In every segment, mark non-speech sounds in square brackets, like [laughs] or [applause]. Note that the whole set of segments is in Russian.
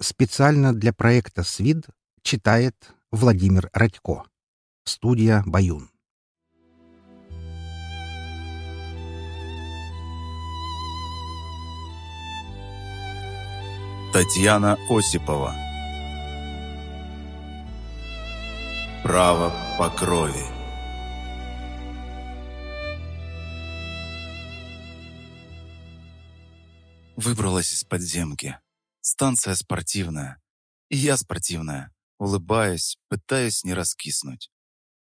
Специально для проекта «СВИД» читает Владимир Радько. Студия «Баюн». Татьяна Осипова Право по крови Выбралась из подземки. Станция спортивная. И я спортивная. Улыбаясь, пытаясь не раскиснуть.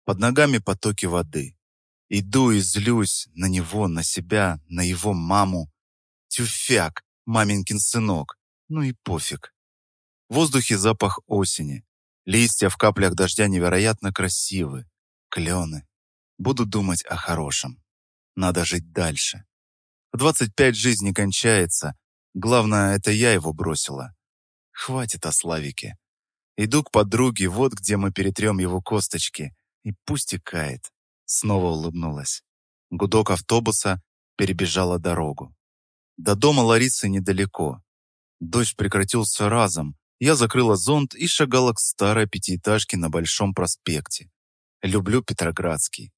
Под ногами потоки воды. Иду и злюсь на него, на себя, на его маму. Тюфяк, маменькин сынок. Ну и пофиг. В воздухе запах осени. Листья в каплях дождя невероятно красивы. Клены. Буду думать о хорошем. Надо жить дальше. В 25 жизнь не кончается. Главное, это я его бросила. Хватит о Славике. Иду к подруге, вот где мы перетрем его косточки. И пусть икает. Снова улыбнулась. Гудок автобуса перебежала дорогу. До дома Ларисы недалеко. Дождь прекратился разом. Я закрыла зонт и шагала к старой пятиэтажке на Большом проспекте. Люблю Петроградский.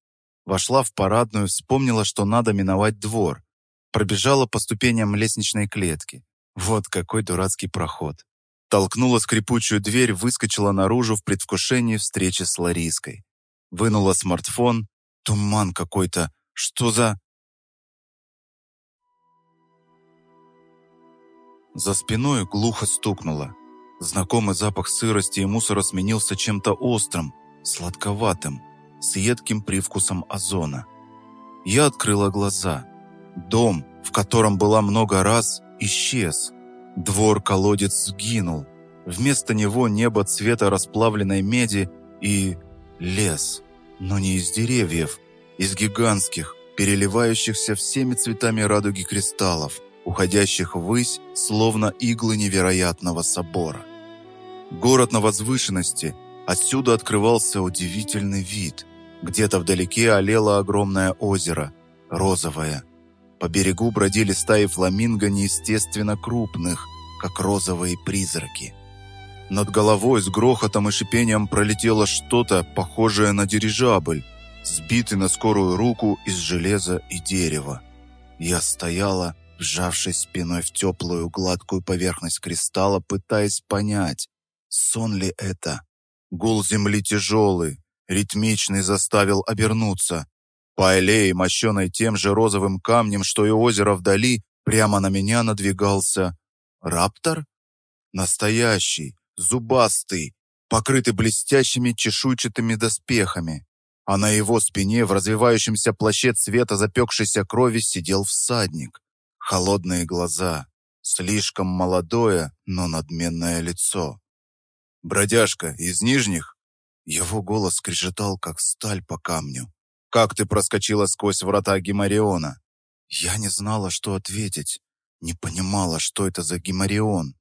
Вошла в парадную, вспомнила, что надо миновать двор. Пробежала по ступеням лестничной клетки. Вот какой дурацкий проход. Толкнула скрипучую дверь, выскочила наружу в предвкушении встречи с Лариской. Вынула смартфон. Туман какой-то. Что за... За спиной глухо стукнуло. Знакомый запах сырости и мусора сменился чем-то острым, сладковатым, с едким привкусом озона. Я открыла глаза. Дом, в котором была много раз, исчез. Двор-колодец сгинул. Вместо него небо цвета расплавленной меди и лес. Но не из деревьев, из гигантских, переливающихся всеми цветами радуги кристаллов – уходящих ввысь, словно иглы невероятного собора. Город на возвышенности, отсюда открывался удивительный вид. Где-то вдалеке олело огромное озеро, розовое. По берегу бродили стаи фламинго неестественно крупных, как розовые призраки. Над головой с грохотом и шипением пролетело что-то, похожее на дирижабль, сбитый на скорую руку из железа и дерева. Я стояла, вжавшись спиной в теплую гладкую поверхность кристалла, пытаясь понять, сон ли это. Гул земли тяжелый, ритмичный заставил обернуться. По аллее, мощенной тем же розовым камнем, что и озеро вдали, прямо на меня надвигался раптор? Настоящий, зубастый, покрытый блестящими чешуйчатыми доспехами. А на его спине в развивающемся плаще цвета запекшейся крови сидел всадник. Холодные глаза, слишком молодое, но надменное лицо. «Бродяжка, из Нижних?» Его голос скрежетал, как сталь по камню. «Как ты проскочила сквозь врата Гимариона?» Я не знала, что ответить. Не понимала, что это за Гимарион.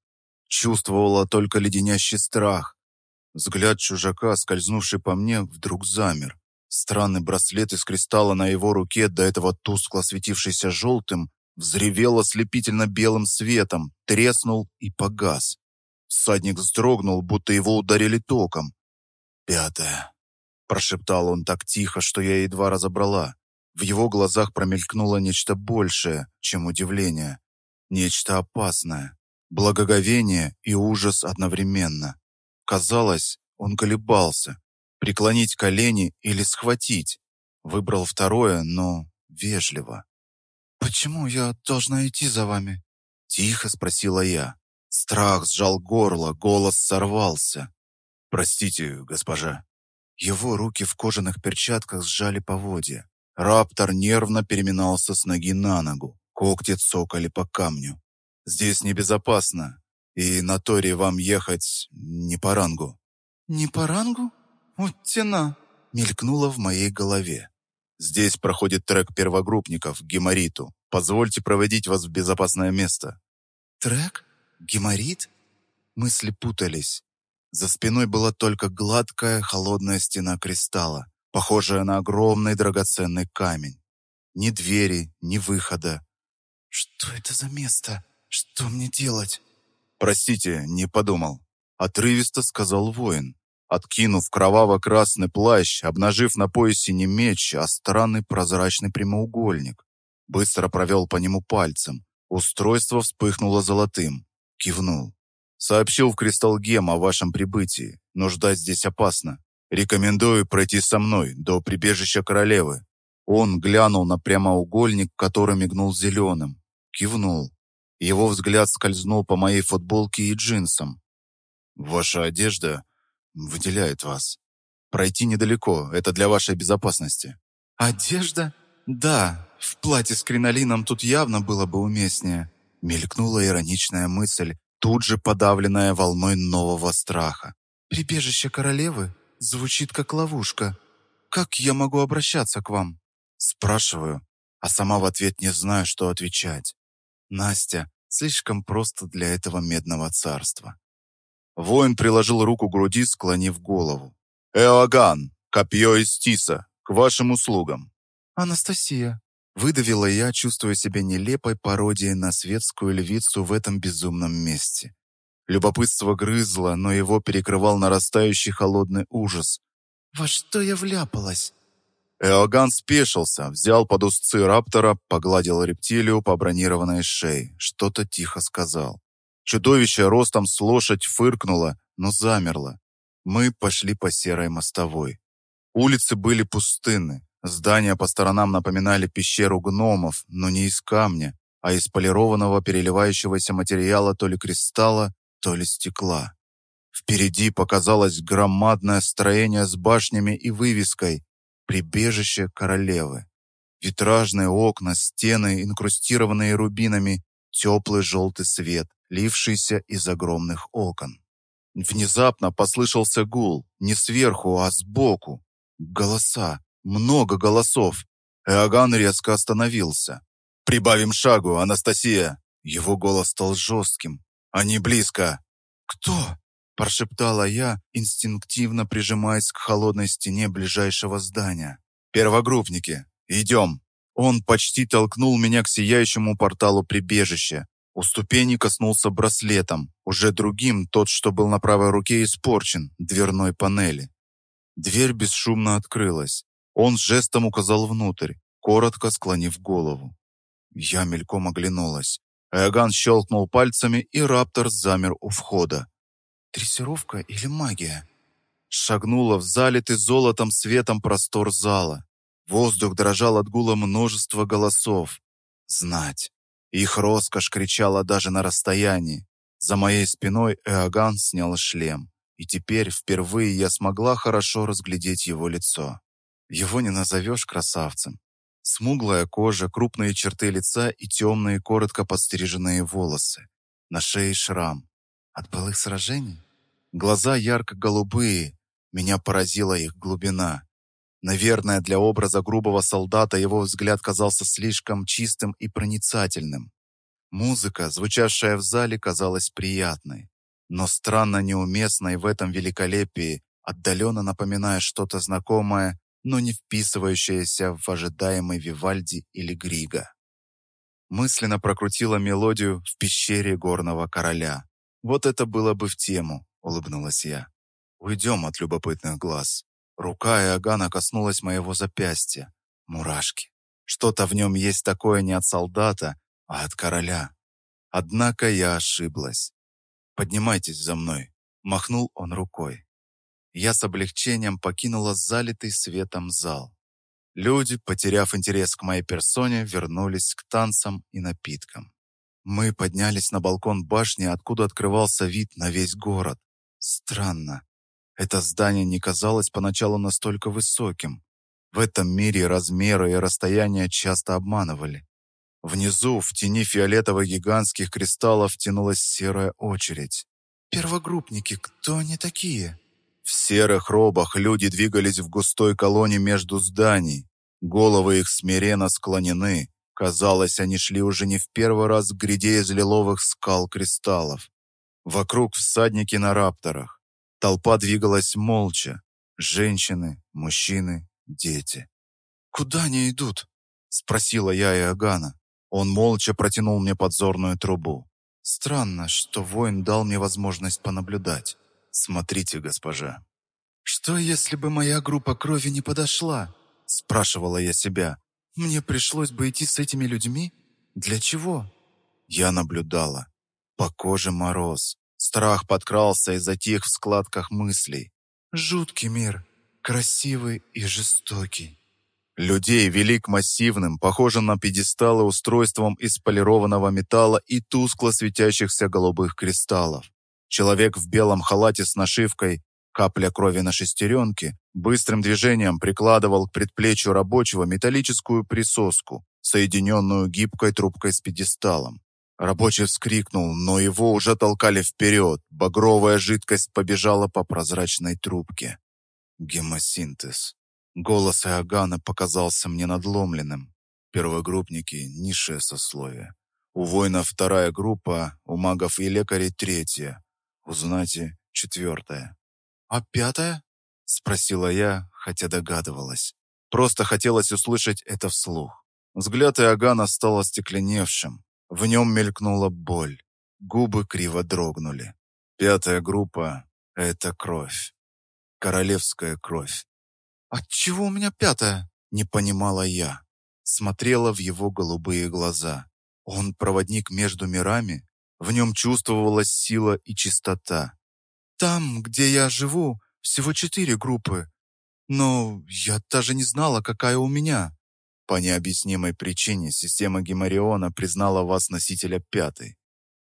Чувствовала только леденящий страх. Взгляд чужака, скользнувший по мне, вдруг замер. Странный браслет из кристалла на его руке, до этого тускло светившийся желтым, взревел ослепительно белым светом, треснул и погас. Всадник вздрогнул, будто его ударили током. «Пятое», — прошептал он так тихо, что я едва разобрала. В его глазах промелькнуло нечто большее, чем удивление. Нечто опасное. Благоговение и ужас одновременно. Казалось, он колебался. Преклонить колени или схватить. Выбрал второе, но вежливо. «Почему я должна идти за вами?» Тихо спросила я. Страх сжал горло, голос сорвался. «Простите, госпожа». Его руки в кожаных перчатках сжали поводья. Раптор нервно переминался с ноги на ногу. Когти цокали по камню. «Здесь небезопасно, и на Торе вам ехать не по рангу». «Не по рангу? Вот тена!» мелькнуло в моей голове. Здесь проходит трек первогруппников гемориту. Позвольте проводить вас в безопасное место». «Трек? Геморит?» Мысли путались. За спиной была только гладкая, холодная стена кристалла, похожая на огромный драгоценный камень. Ни двери, ни выхода. «Что это за место? Что мне делать?» «Простите, не подумал», — отрывисто сказал воин, откинув кроваво-красный плащ, обнажив на поясе не меч, а странный прозрачный прямоугольник. Быстро провел по нему пальцем. Устройство вспыхнуло золотым. Кивнул. «Сообщил в Кристалгем о вашем прибытии, но ждать здесь опасно. Рекомендую пройти со мной до прибежища королевы». Он глянул на прямоугольник, который мигнул зеленым. Кивнул. Его взгляд скользнул по моей футболке и джинсам. «Ваша одежда выделяет вас. Пройти недалеко, это для вашей безопасности». «Одежда? Да, в платье с кринолином тут явно было бы уместнее». Мелькнула ироничная мысль, тут же подавленная волной нового страха. «Прибежище королевы звучит как ловушка. Как я могу обращаться к вам?» Спрашиваю, а сама в ответ не знаю, что отвечать. Настя слишком просто для этого медного царства. Воин приложил руку к груди, склонив голову. «Эоган, копье из тиса, к вашим услугам!» «Анастасия!» Выдавила я, чувствуя себя нелепой пародией на светскую львицу в этом безумном месте. Любопытство грызло, но его перекрывал нарастающий холодный ужас. «Во что я вляпалась?» Эоган спешился, взял под узцы раптора, погладил рептилию по бронированной шее, что-то тихо сказал. Чудовище ростом с лошадь фыркнуло, но замерло. Мы пошли по серой мостовой. Улицы были пустынны, здания по сторонам напоминали пещеру гномов, но не из камня, а из полированного переливающегося материала то ли кристалла, то ли стекла. Впереди показалось громадное строение с башнями и вывеской прибежище королевы. Витражные окна, стены, инкрустированные рубинами, теплый желтый свет, лившийся из огромных окон. Внезапно послышался гул, не сверху, а сбоку. Голоса, много голосов. Эоган резко остановился. «Прибавим шагу, Анастасия!» Его голос стал жестким. «Они близко!» «Кто?» прошептала я, инстинктивно прижимаясь к холодной стене ближайшего здания. «Первогруппники, идем!» Он почти толкнул меня к сияющему порталу прибежища. У ступени коснулся браслетом, уже другим, тот, что был на правой руке, испорчен, дверной панели. Дверь бесшумно открылась. Он жестом указал внутрь, коротко склонив голову. Я мельком оглянулась. Эоган щелкнул пальцами, и раптор замер у входа. Дрессировка или магия? Шагнула в залитый золотом светом простор зала. Воздух дрожал от гула множества голосов. Знать. Их роскошь кричала даже на расстоянии. За моей спиной Эоган снял шлем. И теперь впервые я смогла хорошо разглядеть его лицо. Его не назовешь красавцем. Смуглая кожа, крупные черты лица и темные, коротко подстриженные волосы. На шее шрам. От былых сражений? Глаза ярко-голубые. Меня поразила их глубина. Наверное, для образа грубого солдата его взгляд казался слишком чистым и проницательным. Музыка, звучавшая в зале, казалась приятной, но странно неуместной в этом великолепии, отдаленно напоминая что-то знакомое, но не вписывающееся в ожидаемый Вивальди или Грига. Мысленно прокрутила мелодию в пещере горного короля. Вот это было бы в тему, улыбнулась я. Уйдем от любопытных глаз. Рука Иоганна коснулась моего запястья. Мурашки. Что-то в нем есть такое не от солдата, а от короля. Однако я ошиблась. «Поднимайтесь за мной», — махнул он рукой. Я с облегчением покинула залитый светом зал. Люди, потеряв интерес к моей персоне, вернулись к танцам и напиткам. Мы поднялись на балкон башни, откуда открывался вид на весь город. Странно. Это здание не казалось поначалу настолько высоким. В этом мире размеры и расстояния часто обманывали. Внизу, в тени фиолетовых гигантских кристаллов, тянулась серая очередь. «Первогруппники, кто они такие?» Серых робах люди двигались в густой колонне между зданий. Головы их смиренно склонены, Казалось, они шли уже не в первый раз к гряде из лиловых скал кристаллов. Вокруг всадники на рапторах. Толпа двигалась молча. Женщины, мужчины, дети. «Куда они идут?» — спросила я Иоганна. Он молча протянул мне подзорную трубу. Странно, что воин дал мне возможность понаблюдать. Смотрите, госпожа. Что, если бы моя группа крови не подошла? Спрашивала я себя. Мне пришлось бы идти с этими людьми? Для чего? Я наблюдала. По коже мороз. Страх подкрался и затих в складках мыслей. Жуткий мир, красивый и жестокий. Людей вели к массивным, похожим на пьедесталы устройством из полированного металла и тускло светящихся голубых кристаллов. Человек в белом халате с нашивкой «Капля крови на шестеренке» быстрым движением прикладывал к предплечью рабочего металлическую присоску, соединенную гибкой трубкой с пьедесталом. Рабочий вскрикнул, но его уже толкали вперед. Багровая жидкость побежала по прозрачной трубке. Гемосинтез. Голос Иоганна показался мне надломленным. Первогруппники – низшее сословие. У воинов вторая группа, у магов и лекарей третья, у знати четвертая. «А пятая?» – спросила я, хотя догадывалась. Просто хотелось услышать это вслух. Взгляд Иоганна стал остекленевшим. В нем мелькнула боль. Губы криво дрогнули. Пятая группа – это кровь. Королевская кровь. «Отчего у меня пятая?» Не понимала я. Смотрела в его голубые глаза. Он проводник между мирами? В нем чувствовалась сила и чистота. «Там, где я живу, всего четыре группы. Но я даже не знала, какая у меня». По необъяснимой причине система Гемориона признала вас носителя пятой.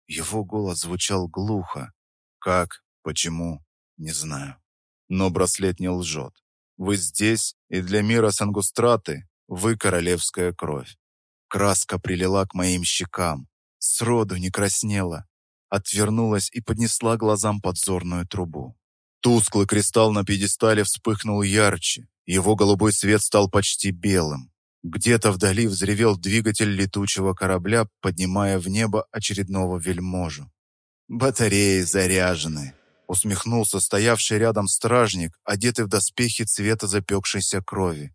Его голос звучал глухо. Как, почему, не знаю. Но браслет не лжет. Вы здесь, и для мира Сангустраты вы королевская кровь. Краска прилила к моим щекам, сроду не краснела, отвернулась и поднесла глазам подзорную трубу. Тусклый кристалл на пьедестале вспыхнул ярче, его голубой свет стал почти белым. Где-то вдали взревел двигатель летучего корабля, поднимая в небо очередного вельможу. «Батареи заряжены», усмехнулся стоявший рядом стражник, одетый в доспехи цвета запекшейся крови.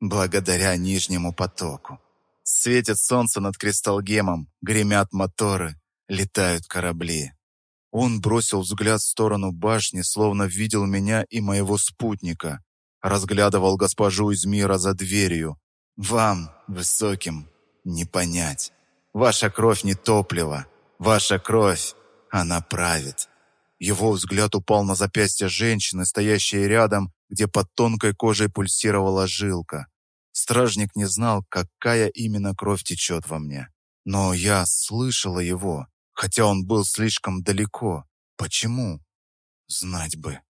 Благодаря нижнему потоку. Светит солнце над кристалгемом, гремят моторы, летают корабли. Он бросил взгляд в сторону башни, словно видел меня и моего спутника. Разглядывал госпожу из мира за дверью. «Вам, высоким, не понять. Ваша кровь не топливо. Ваша кровь, она правит. Его взгляд упал на запястье женщины, стоящей рядом, где под тонкой кожей пульсировала жилка. Стражник не знал, какая именно кровь течет во мне. Но я слышала его, хотя он был слишком далеко. Почему? Знать бы.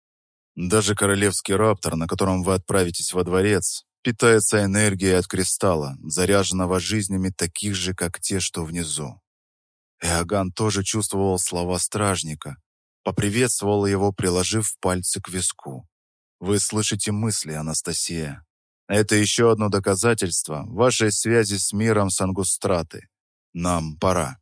Даже королевский раптор, на котором вы отправитесь во дворец, питается энергией от кристалла, заряженного жизнями таких же, как те, что внизу. Иоганн тоже чувствовал слова стражника, Поприветствовала его, приложив пальцы к виску. «Вы слышите мысли, Анастасия. Это еще одно доказательство вашей связи с миром Сангустраты. Нам пора».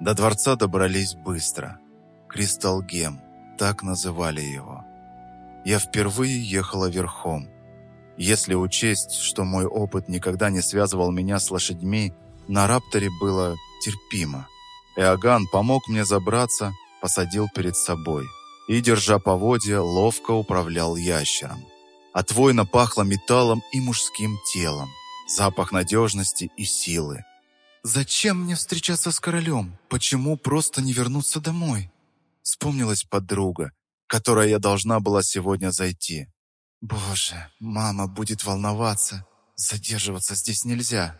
До дворца добрались быстро. Кристалгем, так называли его. Я впервые ехала верхом, если учесть, что мой опыт никогда не связывал меня с лошадьми, на рапторе было терпимо. Эоган помог мне забраться, посадил перед собой и, держа поводья, ловко управлял ящером. От воина пахло металлом и мужским телом, запах надежности и силы. «Зачем мне встречаться с королем? Почему просто не вернуться домой?» Вспомнилась подруга, которой я должна была сегодня зайти. Боже, мама будет волноваться. Задерживаться здесь нельзя.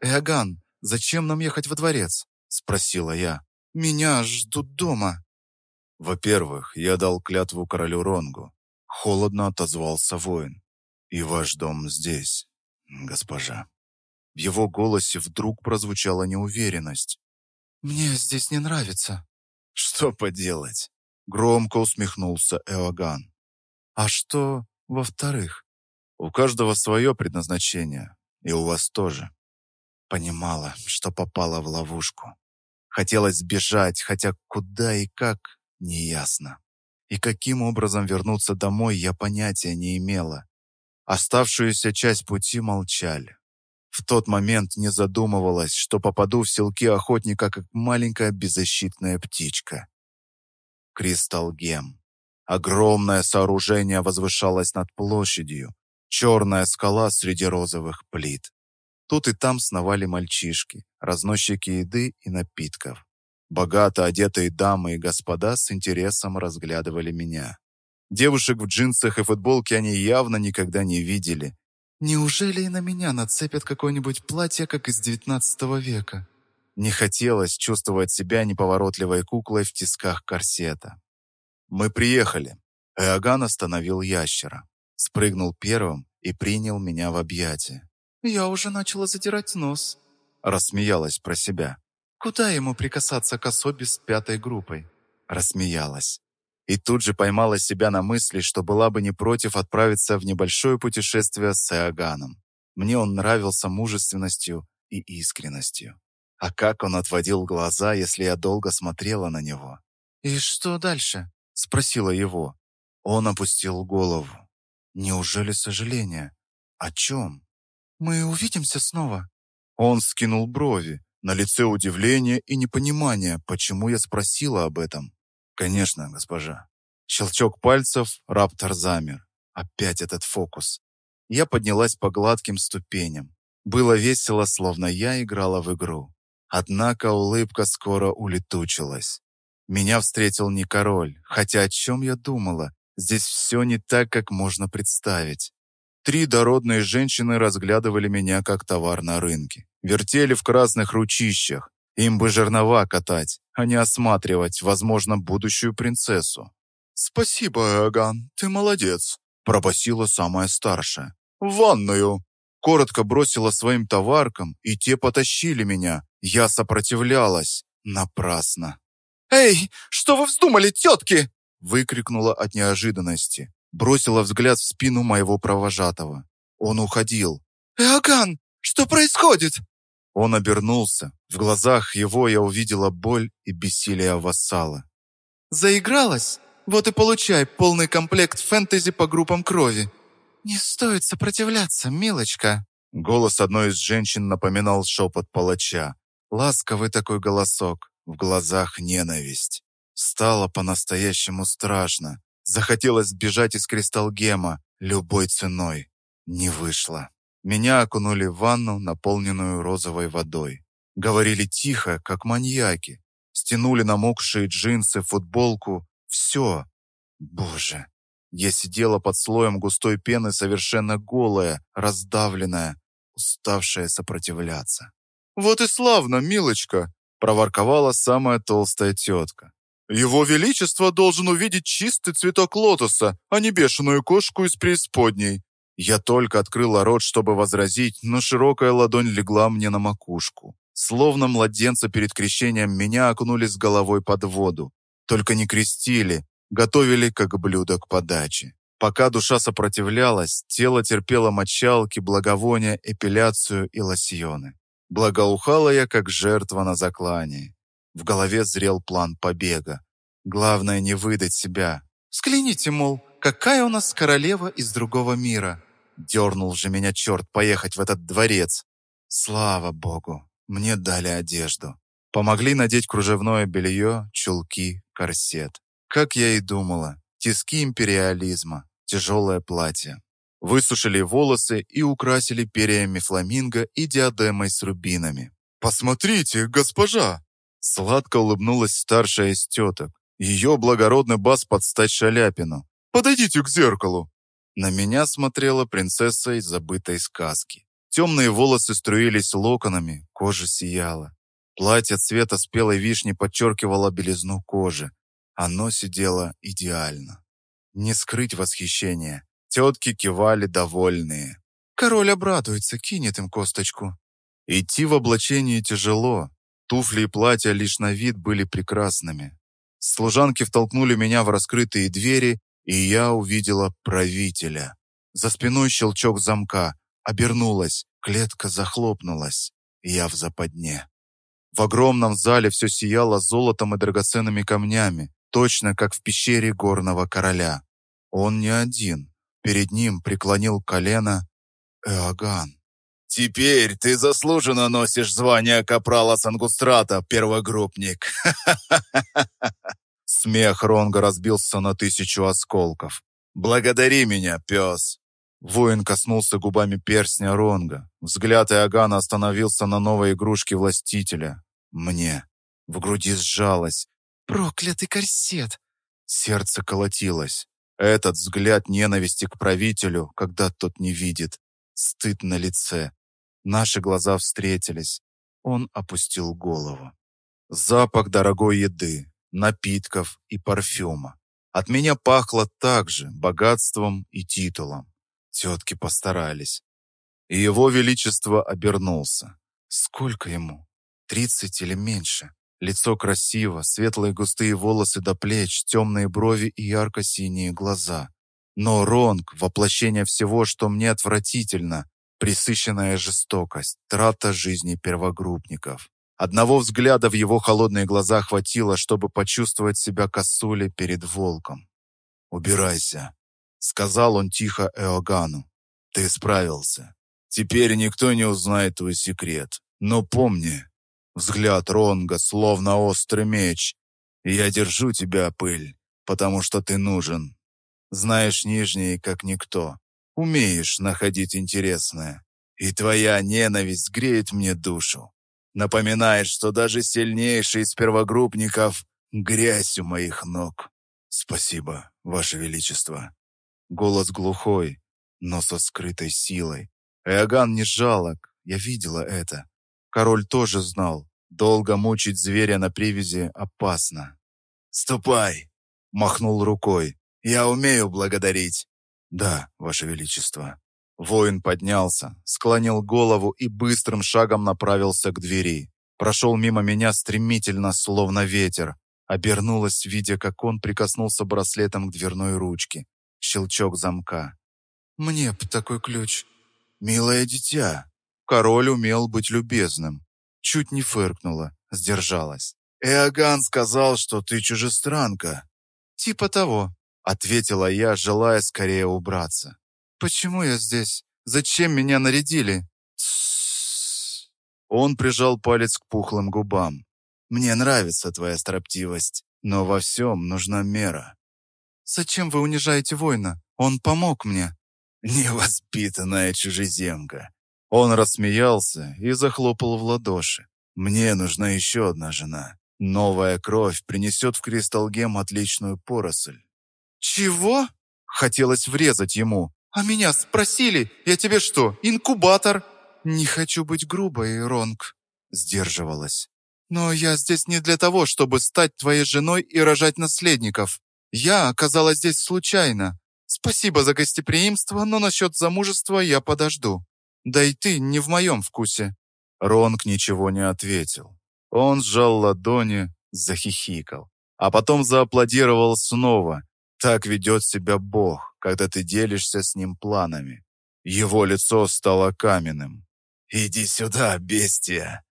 Эоган, зачем нам ехать во дворец? Спросила я. Меня ждут дома. Во-первых, я дал клятву королю Ронгу. Холодно отозвался воин. И ваш дом здесь, госпожа. В его голосе вдруг прозвучала неуверенность. «Мне здесь не нравится». «Что поделать?» Громко усмехнулся Эоган. «А что, во-вторых, у каждого свое предназначение, и у вас тоже. Понимала, что попала в ловушку. Хотелось сбежать, хотя куда и как, неясно. И каким образом вернуться домой, я понятия не имела. Оставшуюся часть пути молчали. В тот момент не задумывалась, что попаду в селки охотника, как маленькая беззащитная птичка. Кристалгем. Огромное сооружение возвышалось над площадью. Черная скала среди розовых плит. Тут и там сновали мальчишки, разносчики еды и напитков. Богато одетые дамы и господа с интересом разглядывали меня. Девушек в джинсах и футболке они явно никогда не видели, Неужели и на меня нацепят какое-нибудь платье, как из девятнадцатого века? Не хотелось чувствовать себя неповоротливой куклой в тисках корсета. Мы приехали. Эоган остановил ящера. Спрыгнул первым и принял меня в объятия. «Я уже начала задирать нос», — рассмеялась про себя. «Куда ему прикасаться к особе с пятой группой?» Рассмеялась. И тут же поймала себя на мысли, что была бы не против отправиться в небольшое путешествие с Эоганом. Мне он нравился мужественностью и искренностью. А как он отводил глаза, если я долго смотрела на него? «И что дальше?» — спросила его. Он опустил голову. «Неужели сожаление? О чем?» «Мы увидимся снова?» Он скинул брови. На лице удивление и непонимание, почему я спросила об этом. «Конечно, госпожа». Щелчок пальцев, раптор замер. Опять этот фокус. Я поднялась по гладким ступеням. Было весело, словно я играла в игру. Однако улыбка скоро улетучилась. Меня встретил не король, хотя о чем я думала, здесь все не так, как можно представить. Три дородные женщины разглядывали меня как товар на рынке. Вертели в красных ручищах, им бы жернова катать, а не осматривать, возможно, будущую принцессу. «Спасибо, Аган, ты молодец», — пробасила самая старшая. «В ванную!» Коротко бросила своим товаркам, и те потащили меня. Я сопротивлялась. Напрасно. «Эй, что вы вздумали, тетки?» выкрикнула от неожиданности. Бросила взгляд в спину моего провожатого. Он уходил. «Эоган, что происходит?» Он обернулся. В глазах его я увидела боль и бессилие вассала. «Заигралась? Вот и получай полный комплект фэнтези по группам крови». «Не стоит сопротивляться, милочка». Голос одной из женщин напоминал шепот палача. Ласковый такой голосок, в глазах ненависть. Стало по-настоящему страшно. Захотелось сбежать из Кристалгема любой ценой. Не вышло. Меня окунули в ванну, наполненную розовой водой. Говорили тихо, как маньяки. Стянули намокшие джинсы, футболку. Все. Боже. Я сидела под слоем густой пены, совершенно голая, раздавленная, уставшая сопротивляться. «Вот и славно, милочка!» – проворковала самая толстая тетка. «Его Величество должен увидеть чистый цветок лотоса, а не бешеную кошку из преисподней. Я только открыла рот, чтобы возразить, но широкая ладонь легла мне на макушку. Словно младенца перед крещением меня окунули с головой под воду. Только не крестили, готовили как блюдо к подаче. Пока душа сопротивлялась, тело терпело мочалки, благовония, эпиляцию и лосьоны. Благоухала я, как жертва на заклании. В голове зрел план побега. Главное не выдать себя. Скляните, мол, какая у нас королева из другого мира. Дернул же меня черт поехать в этот дворец. Слава богу, мне дали одежду. Помогли надеть кружевное белье, чулки, корсет. Как я и думала, тиски империализма, тяжелое платье. Высушили волосы и украсили перьями фламинго и диадемой с рубинами. «Посмотрите, госпожа!» Сладко улыбнулась старшая из теток. Ее благородный бас под стать Шаляпину. «Подойдите к зеркалу!» На меня смотрела принцесса из забытой сказки. Темные волосы струились локонами, кожа сияла. Платье цвета спелой вишни подчеркивало белизну кожи. Оно сидело идеально. Не скрыть восхищение. Тетки кивали довольные. Король обрадуется, кинет им косточку. Идти в облачении тяжело. Туфли и платья лишь на вид были прекрасными. Служанки втолкнули меня в раскрытые двери, и я увидела правителя. За спиной щелчок замка. Обернулась, клетка захлопнулась. Я в западне. В огромном зале все сияло золотом и драгоценными камнями. точно как в пещере горного короля. Он не один. Перед ним преклонил колено Эоган. «Теперь ты заслуженно носишь звание капрала Сангустрата, первогруппник!» [laughs] Смех Ронга разбился на тысячу осколков. «Благодари меня, пес!» Воин коснулся губами перстня Ронга. Взгляд Иоганна остановился на новой игрушке властителя. Мне. В груди сжалось. «Проклятый корсет!» Сердце колотилось. Этот взгляд ненависти к правителю, когда тот не видит. Стыд на лице. Наши глаза встретились. Он опустил голову. Запах дорогой еды, напитков и парфюма. От меня пахло также богатством и титулом. Тетки постарались. И его величество обернулся. Сколько ему? Тридцать или меньше? Лицо красиво, светлые густые волосы до плеч, темные брови и ярко-синие глаза. Но Ронг — воплощение всего, что мне отвратительно, присыщенная жестокость, трата жизни первогруппников. Одного взгляда в его холодные глаза хватило, чтобы почувствовать себя косулей перед волком. «Убирайся», — сказал он тихо Эогану. «Ты справился. Теперь никто не узнает твой секрет. Но помни, взгляд Ронга словно острый меч. Я держу тебя, пыль, потому что ты нужен. Знаешь нижний, как никто. Умеешь находить интересное. И твоя ненависть греет мне душу напоминает, что даже сильнейший из первогруппников — грязь у моих ног. Спасибо, Ваше Величество. Голос глухой, но со скрытой силой. Эоган не жалок, я видела это. Король тоже знал, долго мучить зверя на привязи опасно. «Ступай!» — махнул рукой. «Я умею благодарить». «Да, Ваше Величество». Воин поднялся, склонил голову и быстрым шагом направился к двери. Прошел мимо меня стремительно, словно ветер. Обернулась, видя, как он прикоснулся браслетом к дверной ручке. Щелчок замка. «Мне б такой ключ». «Милое дитя». Король умел быть любезным. Чуть не фыркнула, сдержалась. «Эоган сказал, что ты чужестранка». «Типа того», — ответила я, желая скорее убраться. «Почему я здесь? Зачем меня нарядили?» Он прижал палец к пухлым губам. «Мне нравится твоя строптивость, но во всем нужна мера». «Зачем вы унижаете воина? Он помог мне». «Невоспитанная чужеземка». Он рассмеялся и захлопал в ладоши. «Мне нужна еще одна жена. Новая кровь принесет в Кристалгем отличную поросль». «Чего?» Хотелось врезать ему, «А меня спросили, я тебе что, инкубатор?» «Не хочу быть грубой, Ронг», — сдерживалась. «Но я здесь не для того, чтобы стать твоей женой и рожать наследников. Я оказалась здесь случайно. Спасибо за гостеприимство, но насчет замужества я подожду. Да и ты не в моем вкусе». Ронг ничего не ответил. Он сжал ладони, захихикал, а потом зааплодировал снова. Так ведет себя Бог когда ты делишься с ним планами. Его лицо стало каменным. «Иди сюда, бестия!»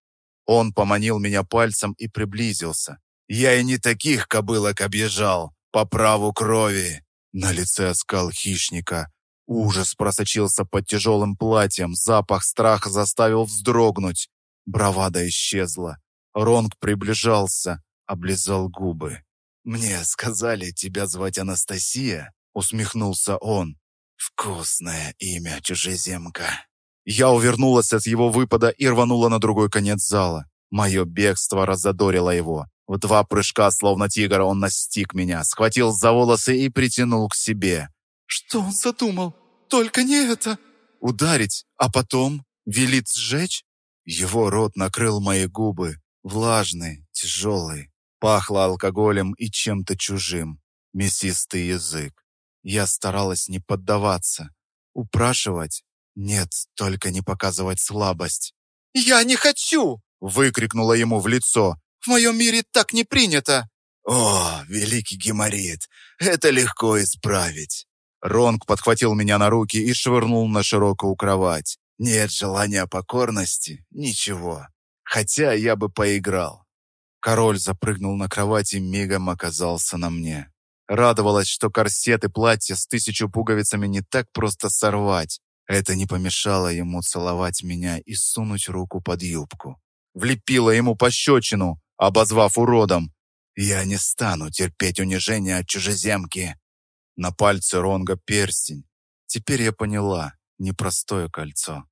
Он поманил меня пальцем и приблизился. «Я и не таких кобылок объезжал, по праву крови!» На лице оскал хищника. Ужас просочился под тяжелым платьем, запах страха заставил вздрогнуть. Бравада исчезла. Ронг приближался, облизал губы. «Мне сказали, тебя звать Анастасия?» усмехнулся он. «Вкусное имя, чужеземка!» Я увернулась от его выпада и рванула на другой конец зала. Мое бегство разодорило его. В два прыжка, словно тигр, он настиг меня, схватил за волосы и притянул к себе. «Что он задумал? Только не это!» «Ударить, а потом велит сжечь?» Его рот накрыл мои губы, влажный, тяжелый. Пахло алкоголем и чем-то чужим. Мясистый язык. Я старалась не поддаваться. Упрашивать? Нет, только не показывать слабость. «Я не хочу!» — выкрикнула ему в лицо. «В моем мире так не принято!» «О, великий геморрит! Это легко исправить!» Ронг подхватил меня на руки и швырнул на широкую кровать. «Нет желания покорности? Ничего. Хотя я бы поиграл». Король запрыгнул на кровать и мигом оказался на мне. Радовалась, что корсет и платье с тысячу пуговицами не так просто сорвать. Это не помешало ему целовать меня и сунуть руку под юбку. Влепила ему пощечину, обозвав уродом. «Я не стану терпеть унижения от чужеземки». На пальце Ронга перстень. Теперь я поняла, непростое кольцо.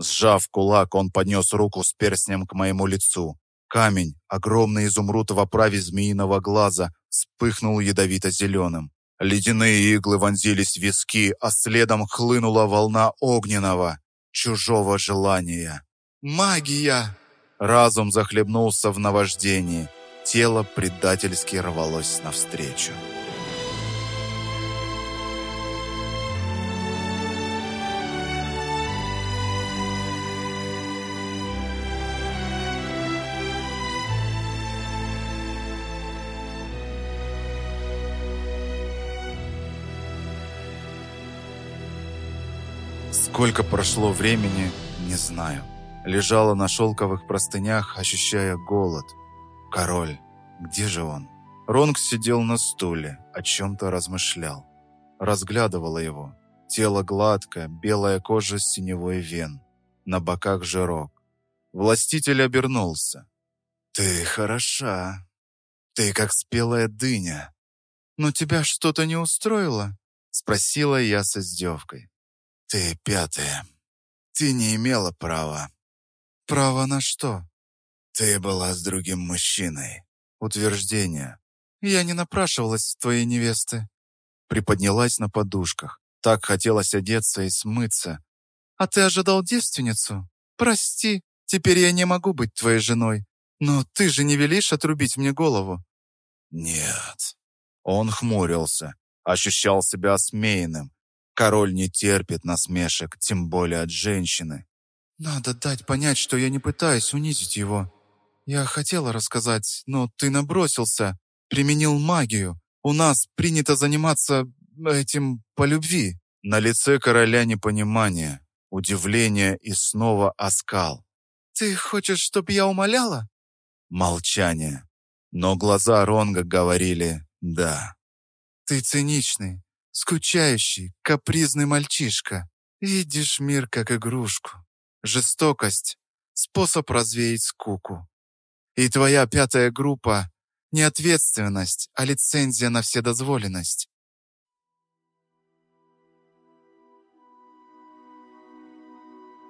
Сжав кулак, он поднес руку с перстнем к моему лицу. Камень, огромный изумруд в оправе змеиного глаза, вспыхнул ядовито-зеленым. Ледяные иглы вонзились в виски, а следом хлынула волна огненного, чужого желания. «Магия!» Разум захлебнулся в наваждении. Тело предательски рвалось навстречу. Сколько прошло времени, не знаю. Лежала на шелковых простынях, ощущая голод. Король, где же он? Ронг сидел на стуле, о чем-то размышлял. Разглядывала его. Тело гладкое, белая кожа с синевой вен. На боках жирок. Властитель обернулся. «Ты хороша. Ты как спелая дыня. Но тебя что-то не устроило?» Спросила я с издевкой. «Ты пятая. Ты не имела права». «Право на что?» «Ты была с другим мужчиной». Утверждение. «Я не напрашивалась в твоей невесты». Приподнялась на подушках. Так хотелось одеться и смыться. «А ты ожидал девственницу? Прости, теперь я не могу быть твоей женой. Но ты же не велишь отрубить мне голову?» «Нет». Он хмурился, ощущал себя осмеянным, Король не терпит насмешек, тем более от женщины. «Надо дать понять, что я не пытаюсь унизить его. Я хотела рассказать, но ты набросился, применил магию. У нас принято заниматься этим по любви». На лице короля непонимание, удивление и снова оскал. «Ты хочешь, чтоб я умоляла?» Молчание. Но глаза Ронга говорили «да». «Ты циничный скучающий, капризный мальчишка. Видишь мир как игрушку. Жестокость — способ развеять скуку. И твоя пятая группа — не ответственность, а лицензия на вседозволенность.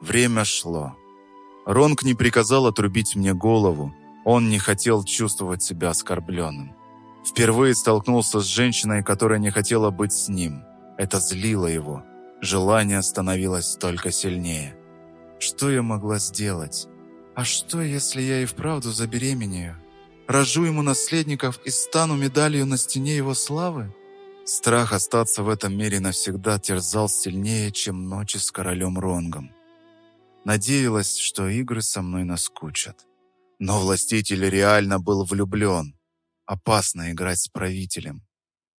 Время шло. Ронг не приказал отрубить мне голову. Он не хотел чувствовать себя оскорбленным. Впервые столкнулся с женщиной, которая не хотела быть с ним. Это злило его. Желание становилось только сильнее. Что я могла сделать? А что, если я и вправду забеременею? Рожу ему наследников и стану медалью на стене его славы? Страх остаться в этом мире навсегда терзал сильнее, чем ночи с королем Ронгом. Надеялась, что игры со мной наскучат. Но властитель реально был влюблен. Опасно играть с правителем.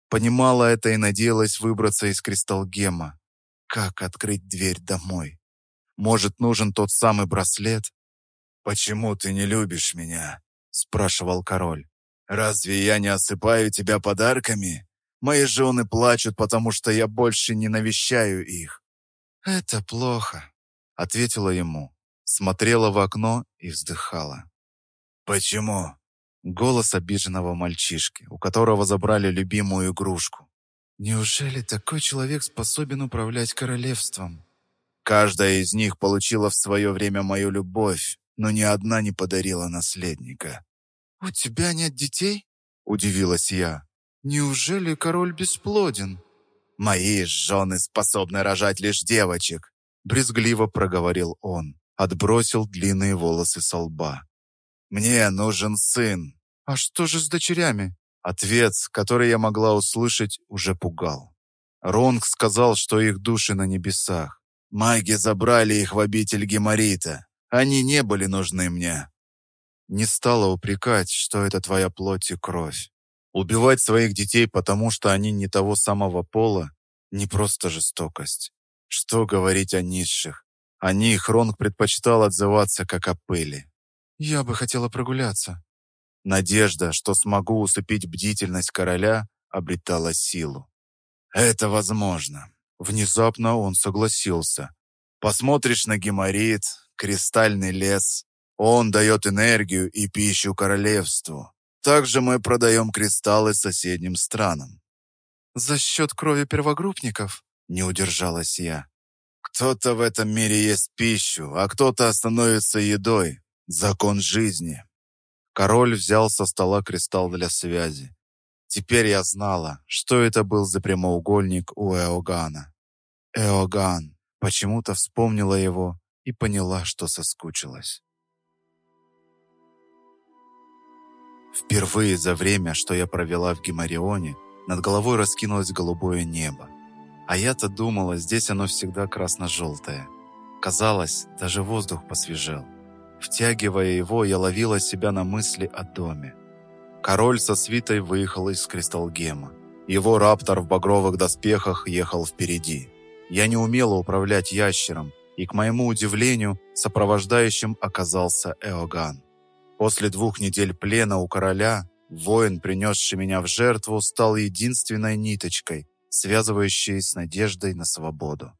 Понимала это и надеялась выбраться из Кристалгема. Как открыть дверь домой? Может, нужен тот самый браслет? «Почему ты не любишь меня?» — спрашивал король. «Разве я не осыпаю тебя подарками? Мои жены плачут, потому что я больше не навещаю их». «Это плохо», — ответила ему, смотрела в окно и вздыхала. «Почему?» Голос обиженного мальчишки, у которого забрали любимую игрушку. «Неужели такой человек способен управлять королевством?» Каждая из них получила в свое время мою любовь, но ни одна не подарила наследника. «У тебя нет детей?» – удивилась я. «Неужели король бесплоден?» «Мои жены способны рожать лишь девочек», – брезгливо проговорил он, отбросил длинные волосы со лба. «Мне нужен сын, «А что же с дочерями?» Ответ, который я могла услышать, уже пугал. Ронг сказал, что их души на небесах. Маги забрали их в обитель Геморита. Они не были нужны мне. Не стала упрекать, что это твоя плоть и кровь. Убивать своих детей, потому что они не того самого пола, не просто жестокость. Что говорить о низших? О них Ронг предпочитал отзываться, как о пыли. «Я бы хотела прогуляться», Надежда, что смогу усыпить бдительность короля, обретала силу. «Это возможно». Внезапно он согласился. «Посмотришь на геморит, кристальный лес. Он дает энергию и пищу королевству. Также мы продаем кристаллы соседним странам». «За счет крови первогруппников?» — не удержалась я. «Кто-то в этом мире ест пищу, а кто-то становится едой. Закон жизни». Король взял со стола кристалл для связи. Теперь я знала, что это был за прямоугольник у Эогана. Эоган. Почему-то вспомнила его и поняла, что соскучилась. Впервые за время, что я провела в Гимарионе, над головой раскинулось голубое небо. А я-то думала, здесь оно всегда красно-желтое. Казалось, даже воздух посвежел. Втягивая его, я ловила себя на мысли о доме. Король со свитой выехал из Кристалгема. Его раптор в багровых доспехах ехал впереди. Я не умела управлять ящером, и, к моему удивлению, сопровождающим оказался Эоган. После двух недель плена у короля, воин, принесший меня в жертву, стал единственной ниточкой, связывающей с надеждой на свободу.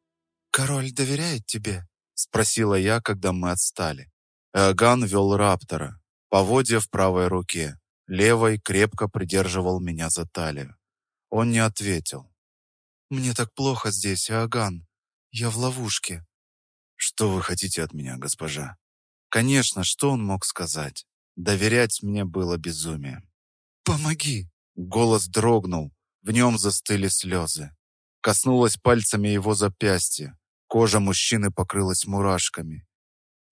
«Король доверяет тебе?» – спросила я, когда мы отстали. Эоган вел раптора, поводья в правой руке, левой крепко придерживал меня за талию. Он не ответил. «Мне так плохо здесь, Иоганн. Я в ловушке». «Что вы хотите от меня, госпожа?» Конечно, что он мог сказать? Доверять мне было безумие. «Помоги!» Голос дрогнул, в нем застыли слезы. Коснулась пальцами его запястья. Кожа мужчины покрылась мурашками.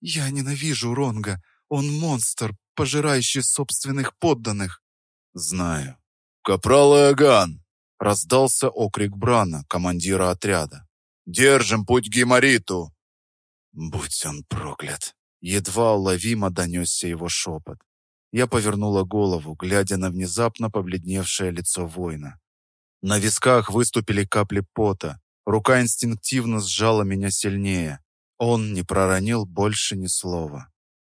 «Я ненавижу Ронга. Он монстр, пожирающий собственных подданных». «Знаю». «Капрал Иоганн!» — раздался окрик Брана, командира отряда. «Держим путь к Гемориту!» «Будь он проклят!» Едва уловимо донесся его шепот. Я повернула голову, глядя на внезапно побледневшее лицо воина. На висках выступили капли пота. Рука инстинктивно сжала меня сильнее. Он не проронил больше ни слова.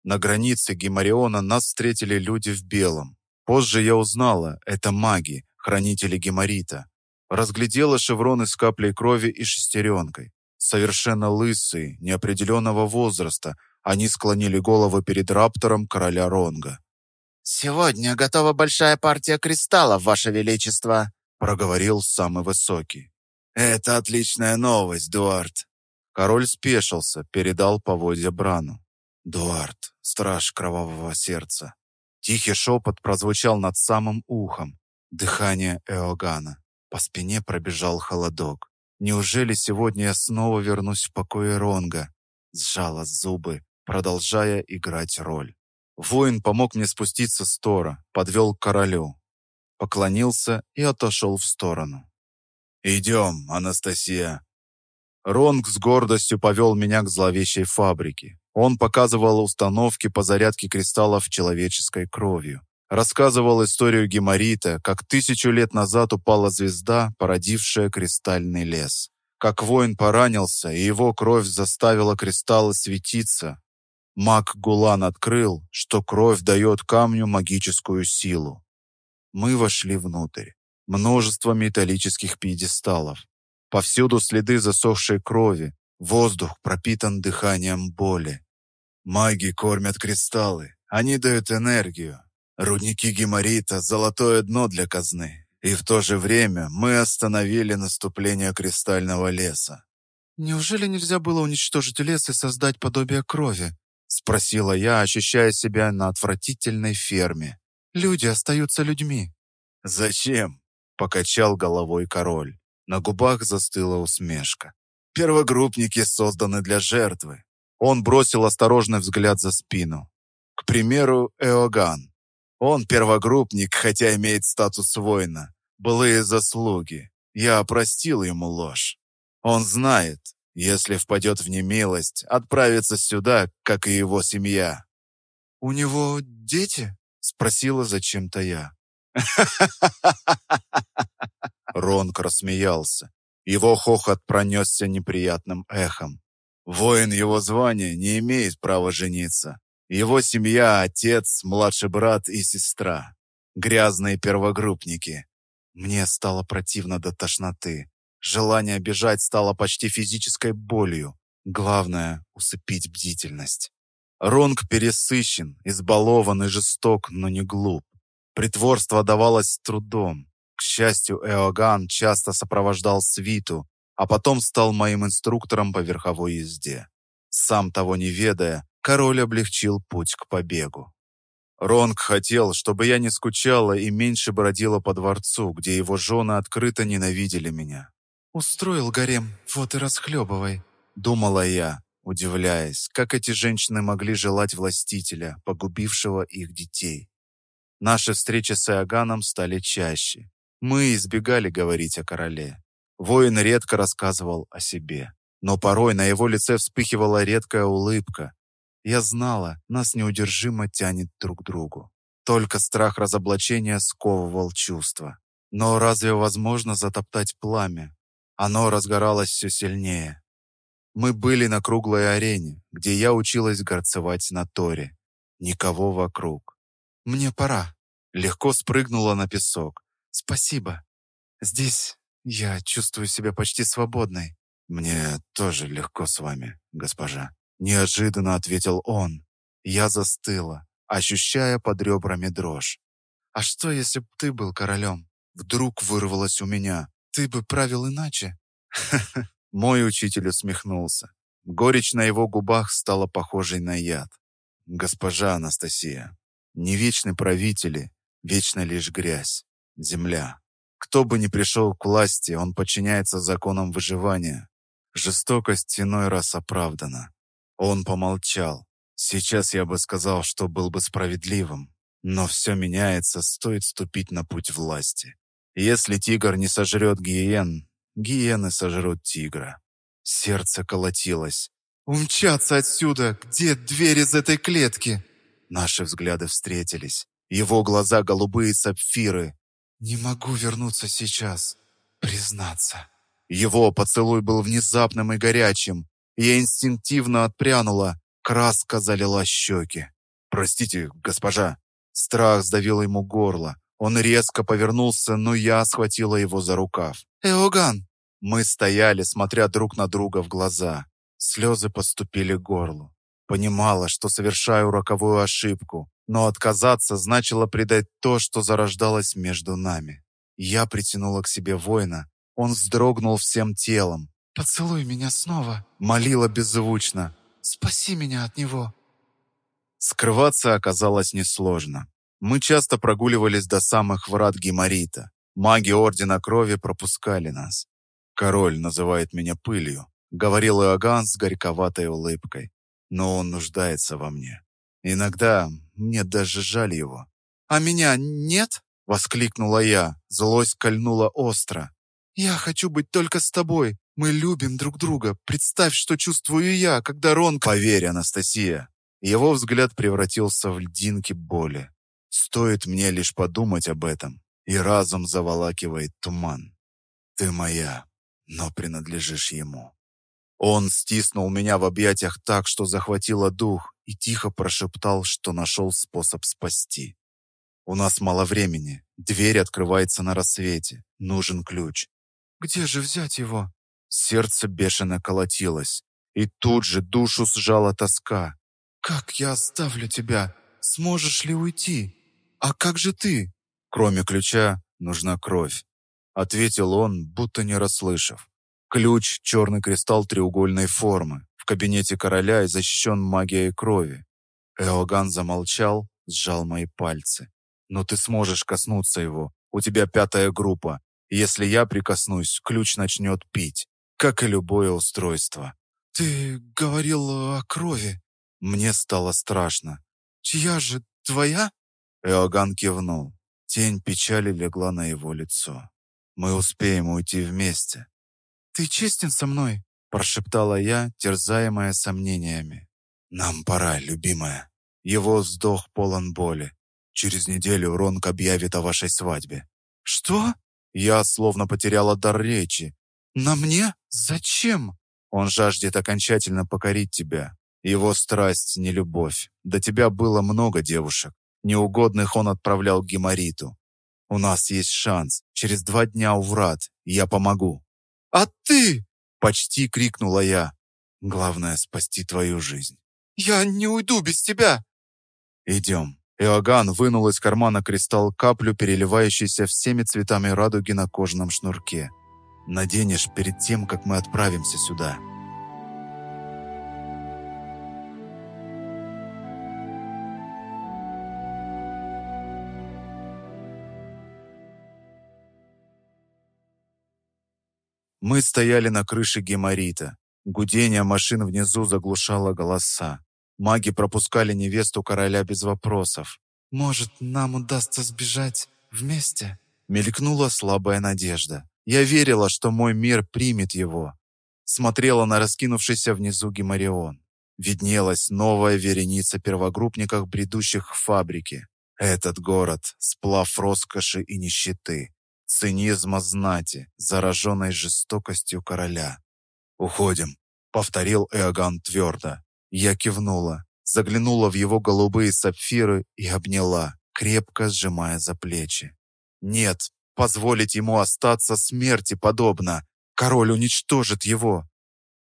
На границе Гемариона нас встретили люди в белом. Позже я узнала, это маги, хранители Геморита. Разглядела шевроны с каплей крови и шестеренкой. Совершенно лысые, неопределенного возраста, они склонили головы перед раптором короля Ронга. «Сегодня готова большая партия кристаллов, Ваше Величество», проговорил самый высокий. «Это отличная новость, Дуарт». Король спешился, передал поводья Брану. «Дуарт, страж кровавого сердца». Тихий шепот прозвучал над самым ухом. Дыхание Эогана. По спине пробежал холодок. Неужели сегодня я снова вернусь в покое Ронга? Сжала зубы, продолжая играть роль. Воин помог мне спуститься с Тора, подвел к королю. Поклонился и отошел в сторону. «Идем, Анастасия». Ронг с гордостью повел меня к зловещей фабрике. Он показывал установки по зарядке кристаллов человеческой кровью. Рассказывал историю геморита, как тысячу лет назад упала звезда, породившая кристальный лес. Как воин поранился, и его кровь заставила кристаллы светиться. Маг Гулан открыл, что кровь дает камню магическую силу. Мы вошли внутрь. Множество металлических пьедесталов. Повсюду следы засохшей крови, Воздух пропитан дыханием боли. Маги кормят кристаллы, они дают энергию. Рудники геморита – золотое дно для казны. И в то же время мы остановили наступление кристального леса. «Неужели нельзя было уничтожить лес и создать подобие крови?» – спросила я, ощущая себя на отвратительной ферме. «Люди остаются людьми». «Зачем?» – покачал головой король. На губах застыла усмешка. Первогруппники созданы для жертвы. Он бросил осторожный взгляд за спину. К примеру, Эоган. Он первогруппник, хотя имеет статус воина. Былые заслуги. Я простил ему ложь. Он знает, если впадет в немилость, отправится сюда, как и его семья. «У него дети?» — спросила зачем-то я. [laughs] Ронк рассмеялся. Его хохот пронесся неприятным эхом. Воин его звания не имеет права жениться. Его семья, отец, младший брат и сестра. Грязные первогруппники. Мне стало противно до тошноты. Желание бежать стало почти физической болью. Главное — усыпить бдительность. Ронг пересыщен, избалован и жесток, но не глуп. Притворство давалось с трудом. Счастью, Эоган часто сопровождал свиту, а потом стал моим инструктором по верховой езде. Сам того не ведая, король облегчил путь к побегу. Ронг хотел, чтобы я не скучала и меньше бродила по дворцу, где его жены открыто ненавидели меня. «Устроил гарем, вот и расхлебывай», — думала я, удивляясь, как эти женщины могли желать властителя, погубившего их детей. Наши встречи с Иоганном стали чаще. Мы избегали говорить о короле. Воин редко рассказывал о себе. Но порой на его лице вспыхивала редкая улыбка. Я знала, нас неудержимо тянет друг к другу. Только страх разоблачения сковывал чувства. Но разве возможно затоптать пламя? Оно разгоралось все сильнее. Мы были на круглой арене, где я училась горцевать на торе. Никого вокруг. «Мне пора». Легко спрыгнула на песок. «Спасибо. Здесь я чувствую себя почти свободной». «Мне тоже легко с вами, госпожа», — неожиданно ответил он. Я застыла, ощущая под ребрами дрожь. «А что, если б ты был королем?» Вдруг вырвалось у меня. «Ты бы правил иначе?» [laughs] Мой учитель усмехнулся. Горечь на его губах стала похожей на яд. «Госпожа Анастасия, не вечны правители, Вечно лишь грязь, земля. Кто бы ни пришел к власти, он подчиняется законам выживания. Жестокость иной раз оправдана. Он помолчал. Сейчас я бы сказал, что был бы справедливым. Но все меняется, стоит ступить на путь власти. Если тигр не сожрет гиен, гиены сожрут тигра. Сердце колотилось. «Умчаться отсюда! Где дверь из этой клетки?» Наши взгляды встретились. Его глаза голубые сапфиры. «Не могу вернуться сейчас, признаться». Его поцелуй был внезапным и горячим. Я инстинктивно отпрянула. Краска залила щеки. «Простите, госпожа». Страх сдавил ему горло. Он резко повернулся, но я схватила его за рукав. «Эоган!» Мы стояли, смотря друг на друга в глаза. Слезы поступили к горлу. Понимала, что совершаю роковую ошибку но отказаться значило предать то, что зарождалось между нами. Я притянула к себе воина, он вздрогнул всем телом. «Поцелуй меня снова», — молила беззвучно. «Спаси меня от него». Скрываться оказалось несложно. Мы часто прогуливались до самых врат Геморита. Маги Ордена Крови пропускали нас. «Король называет меня пылью», — говорил Иоганн с горьковатой улыбкой. «Но он нуждается во мне. Иногда мне даже жаль его. «А меня нет?» — воскликнула я. Злость кольнула остро. «Я хочу быть только с тобой. Мы любим друг друга. Представь, что чувствую я, когда Рон...» «Поверь, Анастасия». Его взгляд превратился в льдинки боли. Стоит мне лишь подумать об этом, и разум заволакивает туман. Ты моя, но принадлежишь ему. Он стиснул меня в объятиях так, что захватило дух, и тихо прошептал, что нашел способ спасти. «У нас мало времени. Дверь открывается на рассвете. Нужен ключ». «Где же взять его?» Сердце бешено колотилось. И тут же душу сжала тоска. «Как я оставлю тебя? Сможешь ли уйти? А как же ты?» «Кроме ключа нужна кровь», — ответил он, будто не расслышав. Ключ — черный кристалл треугольной формы. В кабинете короля и защищен магией крови. Эоган замолчал, сжал мои пальцы. «Но ты сможешь коснуться его. У тебя пятая группа. Если я прикоснусь, ключ начнет пить, как и любое устройство». «Ты говорил о крови». Мне стало страшно. «Чья же? Твоя?» Эоган кивнул. Тень печали легла на его лицо. «Мы успеем уйти вместе. «Ты честен со мной?» – прошептала я, терзаемая сомнениями. «Нам пора, любимая». Его вздох полон боли. Через неделю Ронк объявит о вашей свадьбе. «Что?» Я словно потеряла дар речи. «На мне? Зачем?» Он жаждет окончательно покорить тебя. Его страсть не любовь. До тебя было много девушек. Неугодных он отправлял к Гемориту. У нас есть шанс. Через два дня у врат. Я помогу. «А ты?» — почти крикнула я. Главное — спасти твою жизнь. «Я не уйду без тебя!» «Идем». Иоганн вынул из кармана кристалл каплю, переливающийся всеми цветами радуги на кожаном шнурке. «Наденешь перед тем, как мы отправимся сюда». Мы стояли на крыше геморита. Гудение машин внизу заглушало голоса. Маги пропускали невесту короля без вопросов. «Может, нам удастся сбежать вместе?» Мелькнула слабая надежда. Я верила, что мой мир примет его. Смотрела на раскинувшийся внизу геморион. Виднелась новая вереница первогруппников, бредущих к фабрике. Этот город — сплав роскоши и нищеты, цинизма знати, зараженной жестокостью короля. «Уходим», — повторил Эоган твердо. Я кивнула, заглянула в его голубые сапфиры и обняла, крепко сжимая за плечи. «Нет, позволить ему остаться смерти подобно. Король уничтожит его».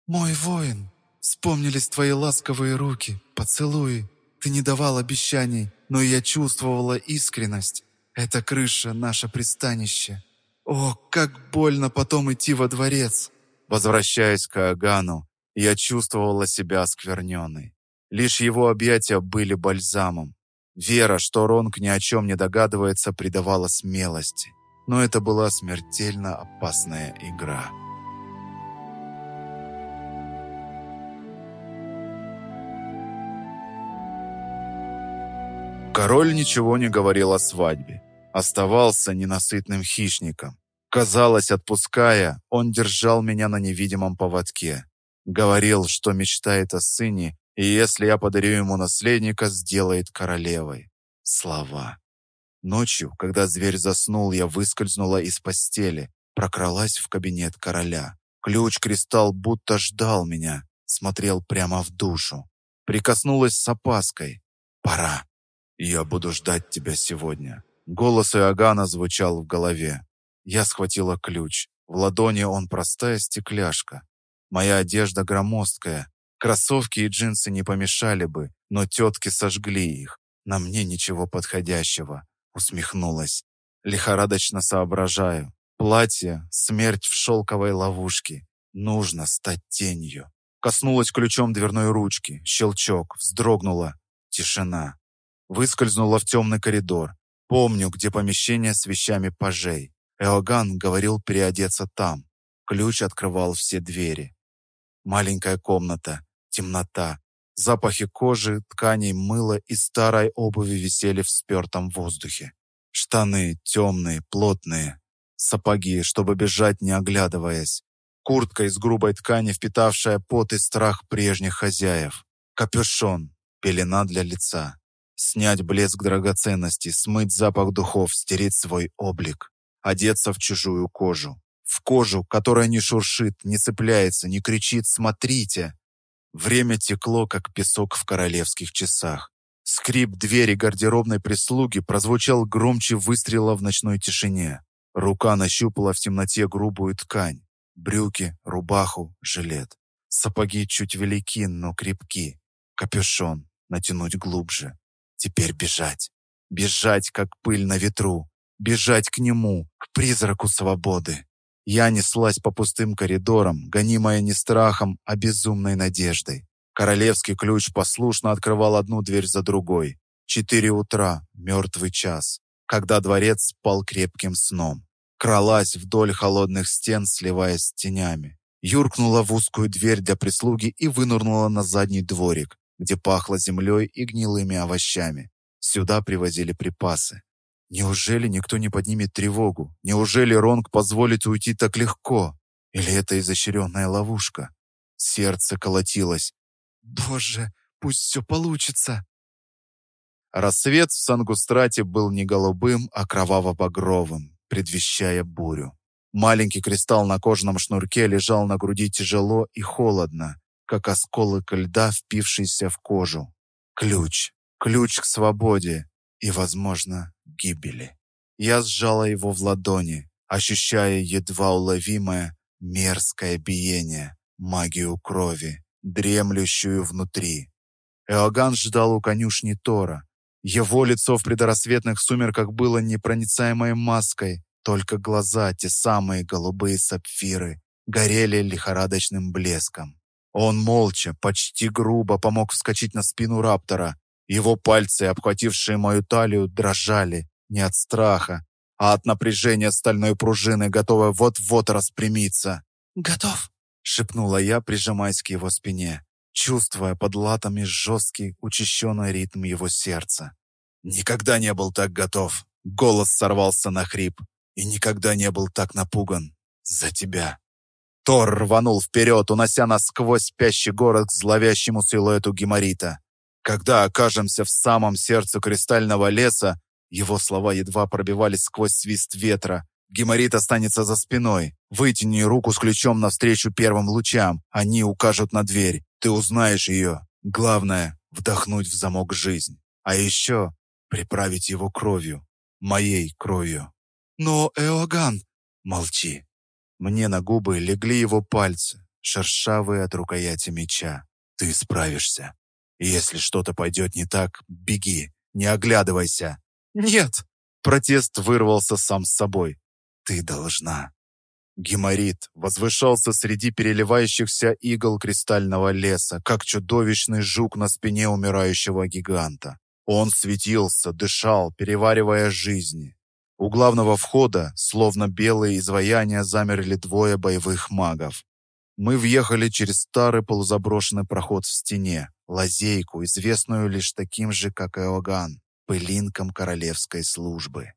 «Мой воин, вспомнились твои ласковые руки, поцелуи. Ты не давал обещаний, но я чувствовала искренность. Эта крыша — наше пристанище. О, как больно потом идти во дворец!» Возвращаясь к Агану, я чувствовала себя оскверненной. Лишь его объятия были бальзамом. Вера, что Ронг ни о чем не догадывается, придавала смелости. Но это была смертельно опасная игра. Король ничего не говорил о свадьбе. Оставался ненасытным хищником. Казалось, отпуская, он держал меня на невидимом поводке. Говорил, что мечтает о сыне, и если я подарю ему наследника, сделает королевой. Слова. Ночью, когда зверь заснул, я выскользнула из постели, прокралась в кабинет короля. Ключ-кристалл будто ждал меня, смотрел прямо в душу. Прикоснулась с опаской. «Пора. Я буду ждать тебя сегодня». Голос Иоганна звучал в голове. Я схватила ключ. В ладони он простая стекляшка. Моя одежда громоздкая. Кроссовки и джинсы не помешали бы, но тетки сожгли их. На мне ничего подходящего. Усмехнулась. Лихорадочно соображаю. Платье, смерть в шелковой ловушке. Нужно стать тенью. Коснулась ключом дверной ручки. Щелчок. Вздрогнула. Тишина. Выскользнула в темный коридор. Помню, где помещение с вещами пажей. Эоган говорил переодеться там. Ключ открывал все двери. Маленькая комната, темнота, запахи кожи, тканей, мыла и старой обуви висели в спертом воздухе. Штаны темные, плотные, сапоги, чтобы бежать, не оглядываясь. Куртка из грубой ткани, впитавшая пот и страх прежних хозяев. Капюшон, пелена для лица. Снять блеск драгоценностей, смыть запах духов, стереть свой облик одеться в чужую кожу. В кожу, которая не шуршит, не цепляется, не кричит «смотрите». Время текло, как песок в королевских часах. Скрип двери гардеробной прислуги прозвучал громче выстрела в ночной тишине. Рука нащупала в темноте грубую ткань. Брюки, рубаху, жилет. Сапоги чуть велики, но крепки. Капюшон натянуть глубже. Теперь бежать. Бежать, как пыль на ветру бежать к нему, к призраку свободы. Я неслась по пустым коридорам, гонимая не страхом, а безумной надеждой. Королевский ключ послушно открывал одну дверь за другой. Четыре утра, мертвый час, когда дворец спал крепким сном. Кралась вдоль холодных стен, сливаясь с тенями. Юркнула в узкую дверь для прислуги и вынырнула на задний дворик, где пахло землей и гнилыми овощами. Сюда привозили припасы. Неужели никто не поднимет тревогу? Неужели Ронг позволит уйти так легко? Или это изощренная ловушка? Сердце колотилось. «Боже, пусть все получится!» Рассвет в Сангустрате был не голубым, а кроваво-багровым, предвещая бурю. Маленький кристалл на кожаном шнурке лежал на груди тяжело и холодно. Как осколок льда, впившийся в кожу. Ключ. Ключ к свободе и, возможно, гибели. Я сжала его в ладони, ощущая едва уловимое мерзкое биение, магию крови, дремлющую внутри. Эоган ждал у конюшни Тора. Его лицо в предрассветных сумерках было непроницаемой маской, только глаза, те самые голубые сапфиры, горели лихорадочным блеском. Он молча, почти грубо помог вскочить на спину раптора. Его пальцы, обхватившие мою талию, дрожали, не от страха, а от напряжения стальной пружины, готовой вот-вот распрямиться. «Готов», — шепнула я, прижимаясь к его спине, чувствуя под латами жесткий, учащенный ритм его сердца. Никогда не был так готов. Голос сорвался на хрип. И никогда не был так напуган. За тебя. Тор рванул вперед, унося нас сквозь спящий город к зловящему силуэту геморита. Когда окажемся в самом сердце кристального леса, его слова едва пробивались сквозь свист ветра. Геморит останется за спиной. Вытяни руку с ключом навстречу первым лучам. Они укажут на дверь. Ты узнаешь ее. Главное — вдохнуть в замок жизнь. А еще приправить его кровью. Моей кровью. Но Эоган... Молчи. Мне на губы легли его пальцы, шершавые от рукояти меча. Ты справишься. Если что-то пойдет не так, беги, не оглядывайся. «Нет!» Протест вырвался сам с собой. «Ты должна». Геморит возвышался среди переливающихся игл кристального леса, как чудовищный жук на спине умирающего гиганта. Он светился, дышал, переваривая жизни. У главного входа, словно белые изваяния, замерли двое боевых магов. Мы въехали через старый полузаброшенный проход в стене, лазейку, известную лишь таким же, как Эоган пылинкам королевской службы.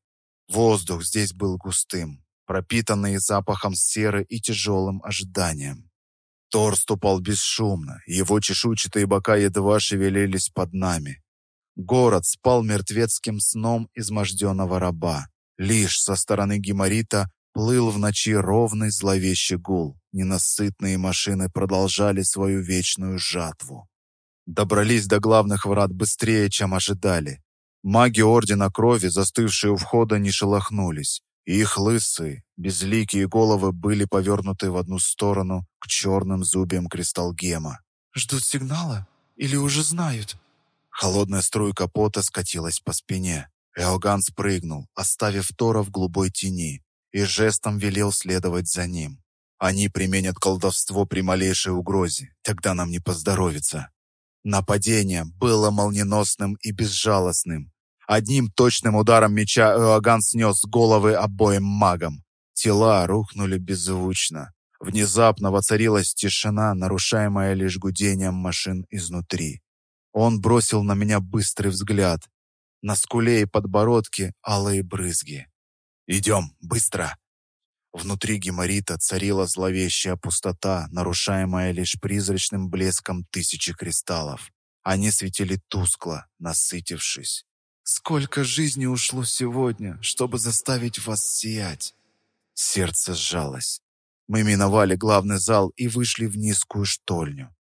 Воздух здесь был густым, пропитанный запахом серы и тяжелым ожиданием. Тор ступал бесшумно, его чешуйчатые бока едва шевелились под нами. Город спал мертвецким сном изможденного раба. Лишь со стороны Геморита плыл в ночи ровный зловещий гул. Ненасытные машины продолжали свою вечную жатву. Добрались до главных врат быстрее, чем ожидали. Маги Ордена Крови, застывшие у входа, не шелохнулись. Их лысые, безликие головы были повернуты в одну сторону к черным зубьям кристалгема. «Ждут сигнала? Или уже знают?» Холодная струйка пота скатилась по спине. Эоган спрыгнул, оставив Тора в голубой тени, и жестом велел следовать за ним. Они применят колдовство при малейшей угрозе, тогда нам не поздоровится. Нападение было молниеносным и безжалостным. Одним точным ударом меча Эоган снес головы обоим магам. Тела рухнули беззвучно. Внезапно воцарилась тишина, нарушаемая лишь гудением машин изнутри. Он бросил на меня быстрый взгляд. На скуле и подбородке алые брызги. «Идем, быстро!» Внутри геморита царила зловещая пустота, нарушаемая лишь призрачным блеском тысячи кристаллов. Они светили тускло, насытившись. «Сколько жизни ушло сегодня, чтобы заставить вас сиять!» Сердце сжалось. Мы миновали главный зал и вышли в низкую штольню.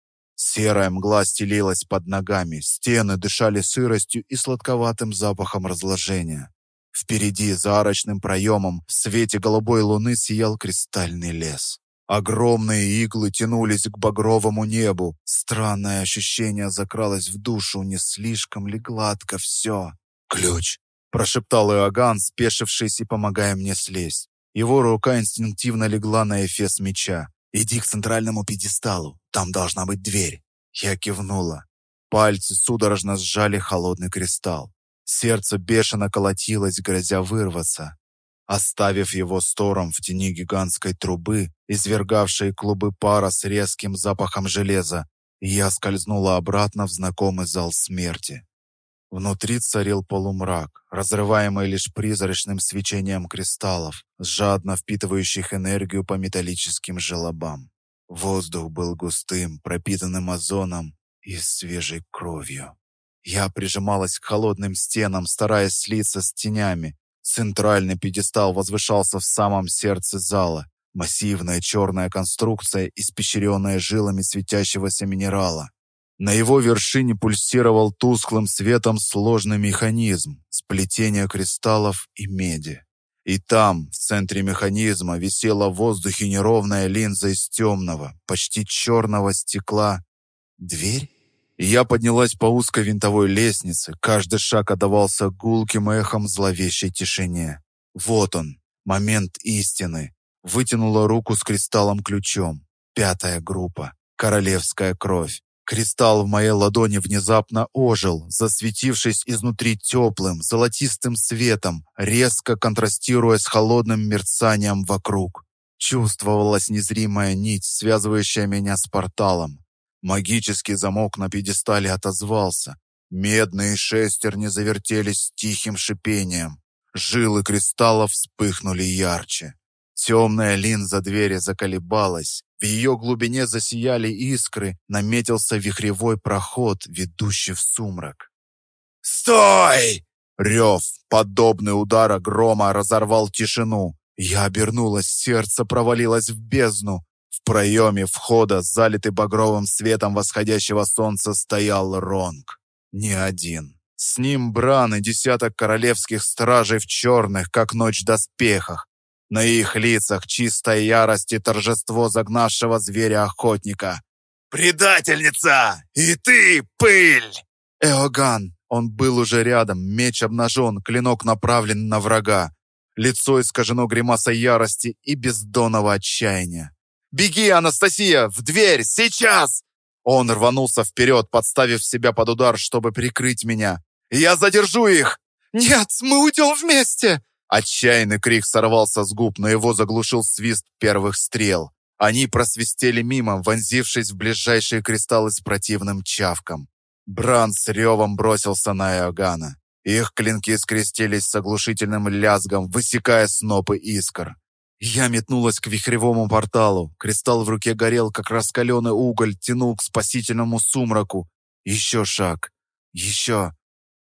Серая мгла стелилась под ногами, стены дышали сыростью и сладковатым запахом разложения. Впереди, за арочным проемом, в свете голубой луны сиял кристальный лес. Огромные иглы тянулись к багровому небу. Странное ощущение закралось в душу, не слишком ли гладко все. «Ключ!» – прошептал Иоганн, спешившись и помогая мне слезть. Его рука инстинктивно легла на эфес меча. «Иди к центральному пьедесталу, там должна быть дверь». Я кивнула. Пальцы судорожно сжали холодный кристалл. Сердце бешено колотилось, грозя вырваться. Оставив его стором в тени гигантской трубы, извергавшей клубы пара с резким запахом железа, я скользнула обратно в знакомый зал смерти. Внутри царил полумрак, разрываемый лишь призрачным свечением кристаллов, жадно впитывающих энергию по металлическим желобам. Воздух был густым, пропитанным озоном и свежей кровью. Я прижималась к холодным стенам, стараясь слиться с тенями. Центральный пьедестал возвышался в самом сердце зала. Массивная черная конструкция, испещренная жилами светящегося минерала. На его вершине пульсировал тусклым светом сложный механизм, сплетение кристаллов и меди. И там, в центре механизма, висела в воздухе неровная линза из темного, почти черного стекла. Дверь? И я поднялась по узкой винтовой лестнице, каждый шаг отдавался гулким эхом зловещей тишине. Вот он, момент истины. Вытянула руку с кристаллом-ключом. Пятая группа. Королевская кровь. Кристалл в моей ладони внезапно ожил, засветившись изнутри теплым, золотистым светом, резко контрастируя с холодным мерцанием вокруг. Чувствовалась незримая нить, связывающая меня с порталом. Магический замок на пьедестале отозвался. Медные шестерни завертелись тихим шипением. Жилы кристаллов вспыхнули ярче. Темная линза двери заколебалась. В ее глубине засияли искры, наметился вихревой проход, ведущий в сумрак. «Стой!» Рев, подобный удара грома, разорвал тишину. Я обернулась, сердце провалилось в бездну. В проеме входа, залитый багровым светом восходящего солнца, стоял Ронг. Не один. С ним Бран и десяток королевских стражей в черных, как ночь доспехах. На их лицах чистая ярость и торжество загнавшего зверя-охотника. «Предательница! И ты, пыль!» Эоган. Он был уже рядом, меч обнажен, клинок направлен на врага. Лицо искажено гримасой ярости и бездонного отчаяния. «Беги, Анастасия! В дверь! Сейчас!» Он рванулся вперед, подставив себя под удар, чтобы прикрыть меня. «Я задержу их!» «Нет, мы уйдем вместе!» Отчаянный крик сорвался с губ, но его заглушил свист первых стрел. Они просвистели мимо, вонзившись в ближайшие кристаллы с противным чавком. Бран с ревом бросился на Иоганна. Их клинки скрестились с оглушительным лязгом, высекая снопы искр. Я метнулась к вихревому порталу. Кристалл в руке горел, как раскаленный уголь, тянул к спасительному сумраку. Еще шаг. Еще.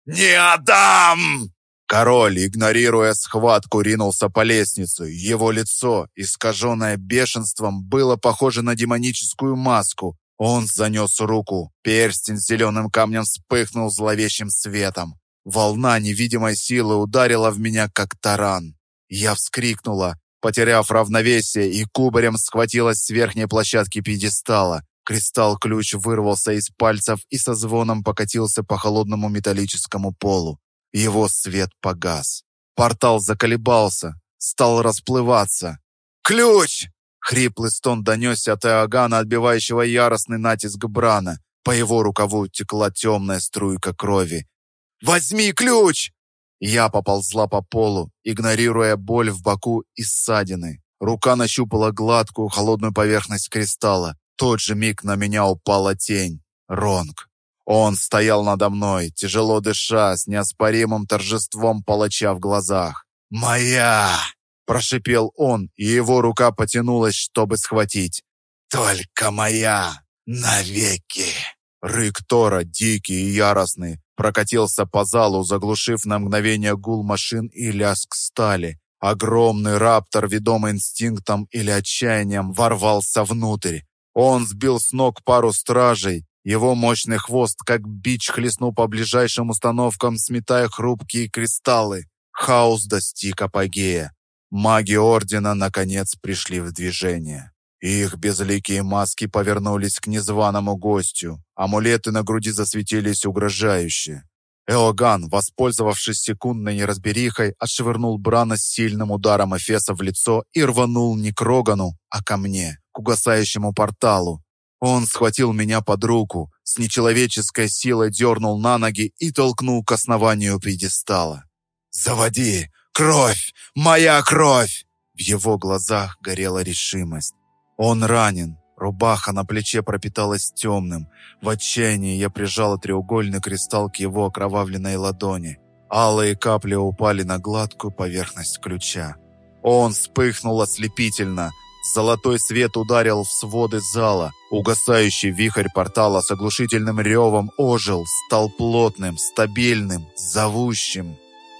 «Не отдам!» Король, игнорируя схватку, ринулся по лестнице. Его лицо, искаженное бешенством, было похоже на демоническую маску. Он занес руку. Перстень с зеленым камнем вспыхнул зловещим светом. Волна невидимой силы ударила в меня, как таран. Я вскрикнула, потеряв равновесие, и кубарем схватилась с верхней площадки пьедестала. Кристалл-ключ вырвался из пальцев и со звоном покатился по холодному металлическому полу. Его свет погас. Портал заколебался, стал расплываться. «Ключ!» Хриплый стон донесся от Иоганна, отбивающего яростный натиск Брана. По его рукаву текла темная струйка крови. «Возьми ключ!» Я поползла по полу, игнорируя боль в боку и ссадины. Рука нащупала гладкую, холодную поверхность кристалла. Тот же миг на меня упала тень. Ронг. Он стоял надо мной, тяжело дыша, с неоспоримым торжеством палача в глазах. «Моя!» – прошипел он, и его рука потянулась, чтобы схватить. «Только моя! Навеки!» Рык Тора, дикий и яростный, прокатился по залу, заглушив на мгновение гул машин и лязг стали. Огромный раптор, ведомый инстинктом или отчаянием, ворвался внутрь. Он сбил с ног пару стражей, его мощный хвост, как бич, хлестнул по ближайшим установкам, сметая хрупкие кристаллы. Хаос достиг апогея. Маги Ордена, наконец, пришли в движение. Их безликие маски повернулись к незваному гостю. Амулеты на груди засветились угрожающе. Эоган, воспользовавшись секундной неразберихой, отшвырнул Брана сильным ударом Эфеса в лицо и рванул не к Рогану, а ко мне, к угасающему порталу, он схватил меня под руку, с нечеловеческой силой дернул на ноги и толкнул к основанию пьедестала. «Заводи! Кровь! Моя кровь!» В его глазах горела решимость. Он ранен, рубаха на плече пропиталась темным. В отчаянии я прижала треугольный кристалл к его окровавленной ладони. Алые капли упали на гладкую поверхность ключа. Он вспыхнул ослепительно – Золотой свет ударил в своды зала. Угасающий вихрь портала с оглушительным ревом ожил, стал плотным, стабильным, зовущим.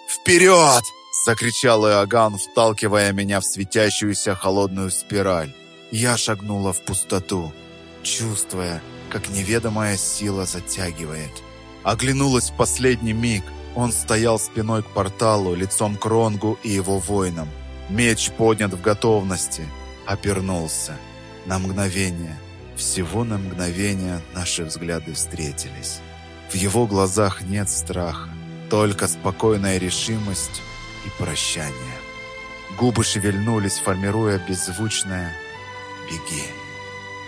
«Вперед!» Закричал Иоганн, вталкивая меня в светящуюся холодную спираль. Я шагнула в пустоту, чувствуя, как неведомая сила затягивает. Оглянулась в последний миг. Он стоял спиной к порталу, лицом к Ронгу и его воинам. Меч поднят в готовности. Обернулся. На мгновение, всего на мгновение наши взгляды встретились. В его глазах нет страха, только спокойная решимость и прощание. Губы шевельнулись, формируя беззвучное «Беги».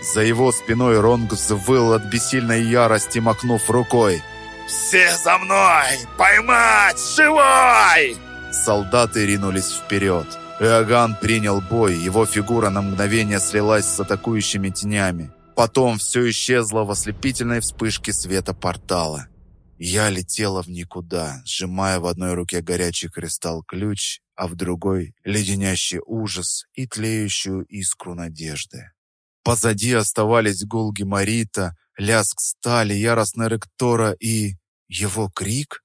За его спиной Ронг взвыл от бессильной ярости, махнув рукой. «Все за мной! Поймать! Живой!» Солдаты ринулись вперед. Иоганн принял бой, его фигура на мгновение слилась с атакующими тенями. Потом все исчезло в ослепительной вспышке света портала. Я летела в никуда, сжимая в одной руке горячий кристалл-ключ, а в другой — леденящий ужас и тлеющую искру надежды. Позади оставались гул геморита, лязг стали, яростный рык Тора и... его крик?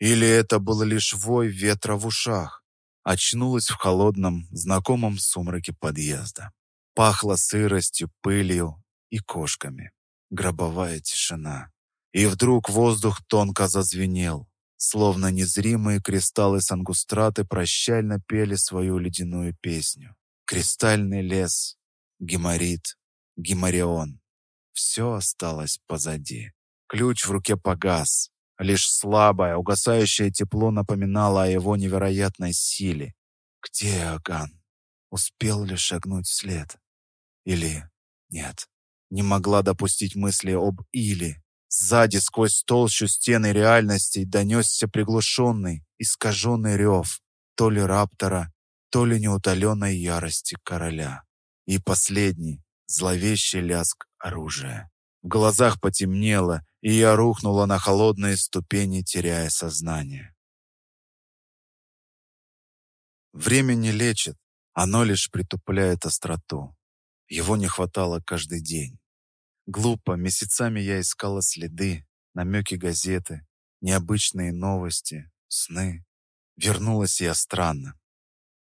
Или это было лишь вой ветра в ушах? Очнулась в холодном, знакомом сумраке подъезда. Пахло сыростью, пылью и кошками. Гробовая тишина. И вдруг воздух тонко зазвенел, словно незримые кристаллы сангустраты прощально пели свою ледяную песню. Кристальный лес, геморит, геморион. Все осталось позади. Ключ в руке погас. Лишь слабое, угасающее тепло напоминало о его невероятной силе. Где Аган? Успел ли шагнуть вслед? Или нет? Не могла допустить мысли об «или». Сзади, сквозь толщу стены реальностей, донесся приглушенный, искаженный рев, то ли раптора, то ли неутоленной ярости короля. И последний, зловещий лязг оружия. В глазах потемнело, и я рухнула на холодные ступени, теряя сознание. Время не лечит, оно лишь притупляет остроту. Его не хватало каждый день. Глупо, месяцами я искала следы, намеки газеты, необычные новости, сны. Вернулась я странно.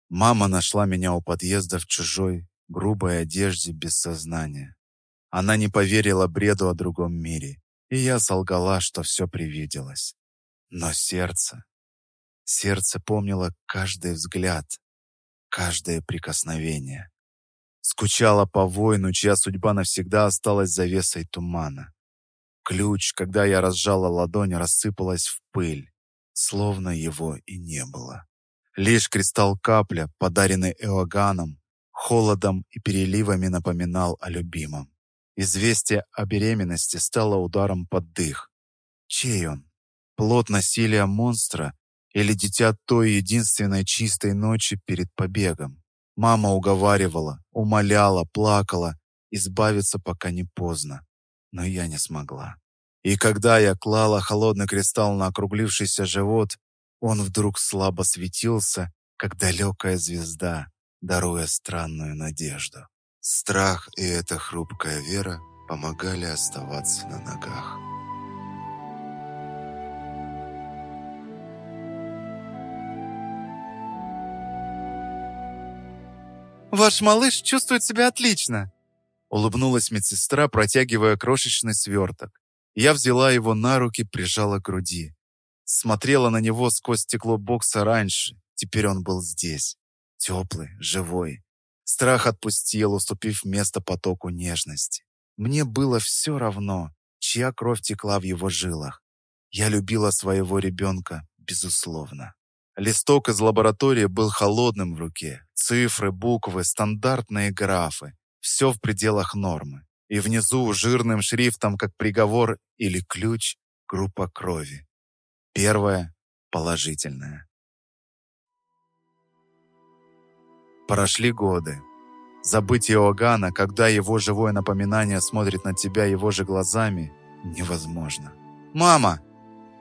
Мама нашла меня у подъезда в чужой, грубой одежде без сознания. Она не поверила бреду о другом мире, и я солгала, что все привиделось. Но сердце... Сердце помнило каждый взгляд, каждое прикосновение. Скучала по воину, чья судьба навсегда осталась завесой тумана. Ключ, когда я разжала ладонь, рассыпалась в пыль, словно его и не было. Лишь кристалл-капля, подаренный Эоганом, холодом и переливами напоминал о любимом. Известие о беременности стало ударом под дых. Чей он? Плод насилия монстра или дитя той единственной чистой ночи перед побегом? Мама уговаривала, умоляла, плакала, избавиться пока не поздно. Но я не смогла. И когда я клала холодный кристалл на округлившийся живот, он вдруг слабо светился, как далекая звезда, даруя странную надежду. Страх и эта хрупкая вера помогали оставаться на ногах. «Ваш малыш чувствует себя отлично!» Улыбнулась медсестра, протягивая крошечный сверток. Я взяла его на руки, прижала к груди. Смотрела на него сквозь стекло бокса раньше. Теперь он был здесь. Теплый, живой. Страх отпустил, уступив место потоку нежности. Мне было все равно, чья кровь текла в его жилах. Я любила своего ребенка, безусловно. Листок из лаборатории был холодным в руке. Цифры, буквы, стандартные графы. Все в пределах нормы. И внизу жирным шрифтом, как приговор или ключ, группа крови. Первая – положительная. Прошли годы. Забыть Иоганна, когда его живое напоминание смотрит на тебя его же глазами, невозможно. «Мама!»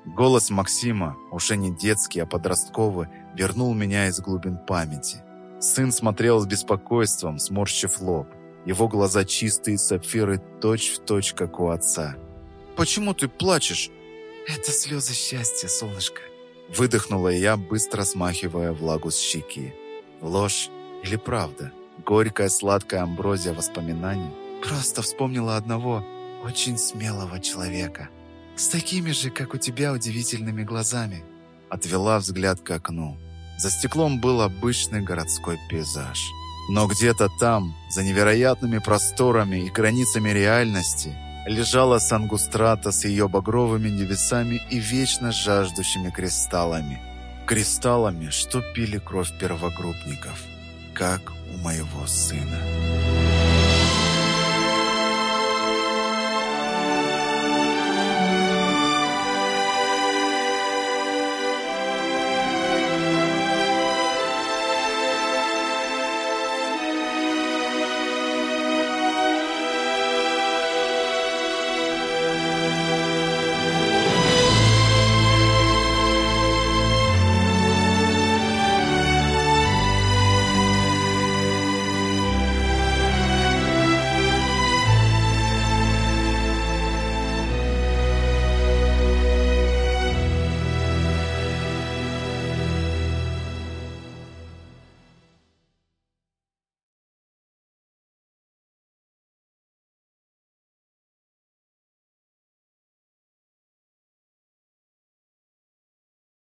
Голос Максима, уже не детский, а подростковый, вернул меня из глубин памяти. Сын смотрел с беспокойством, сморщив лоб. Его глаза чистые сапфиры, точь-в-точь, как у отца. «Почему ты плачешь?» «Это слезы счастья, солнышко. Выдохнула я, быстро смахивая влагу с щеки. Ложь или правда? Горькая сладкая амброзия воспоминаний? Просто вспомнила одного очень смелого человека. С такими же, как у тебя, удивительными глазами. Отвела взгляд к окну. За стеклом был обычный городской пейзаж. Но где-то там, за невероятными просторами и границами реальности, лежала Сангустрата с ее багровыми небесами и вечно жаждущими кристаллами. Кристаллами, что пили кровь первогруппников, как у моего сына.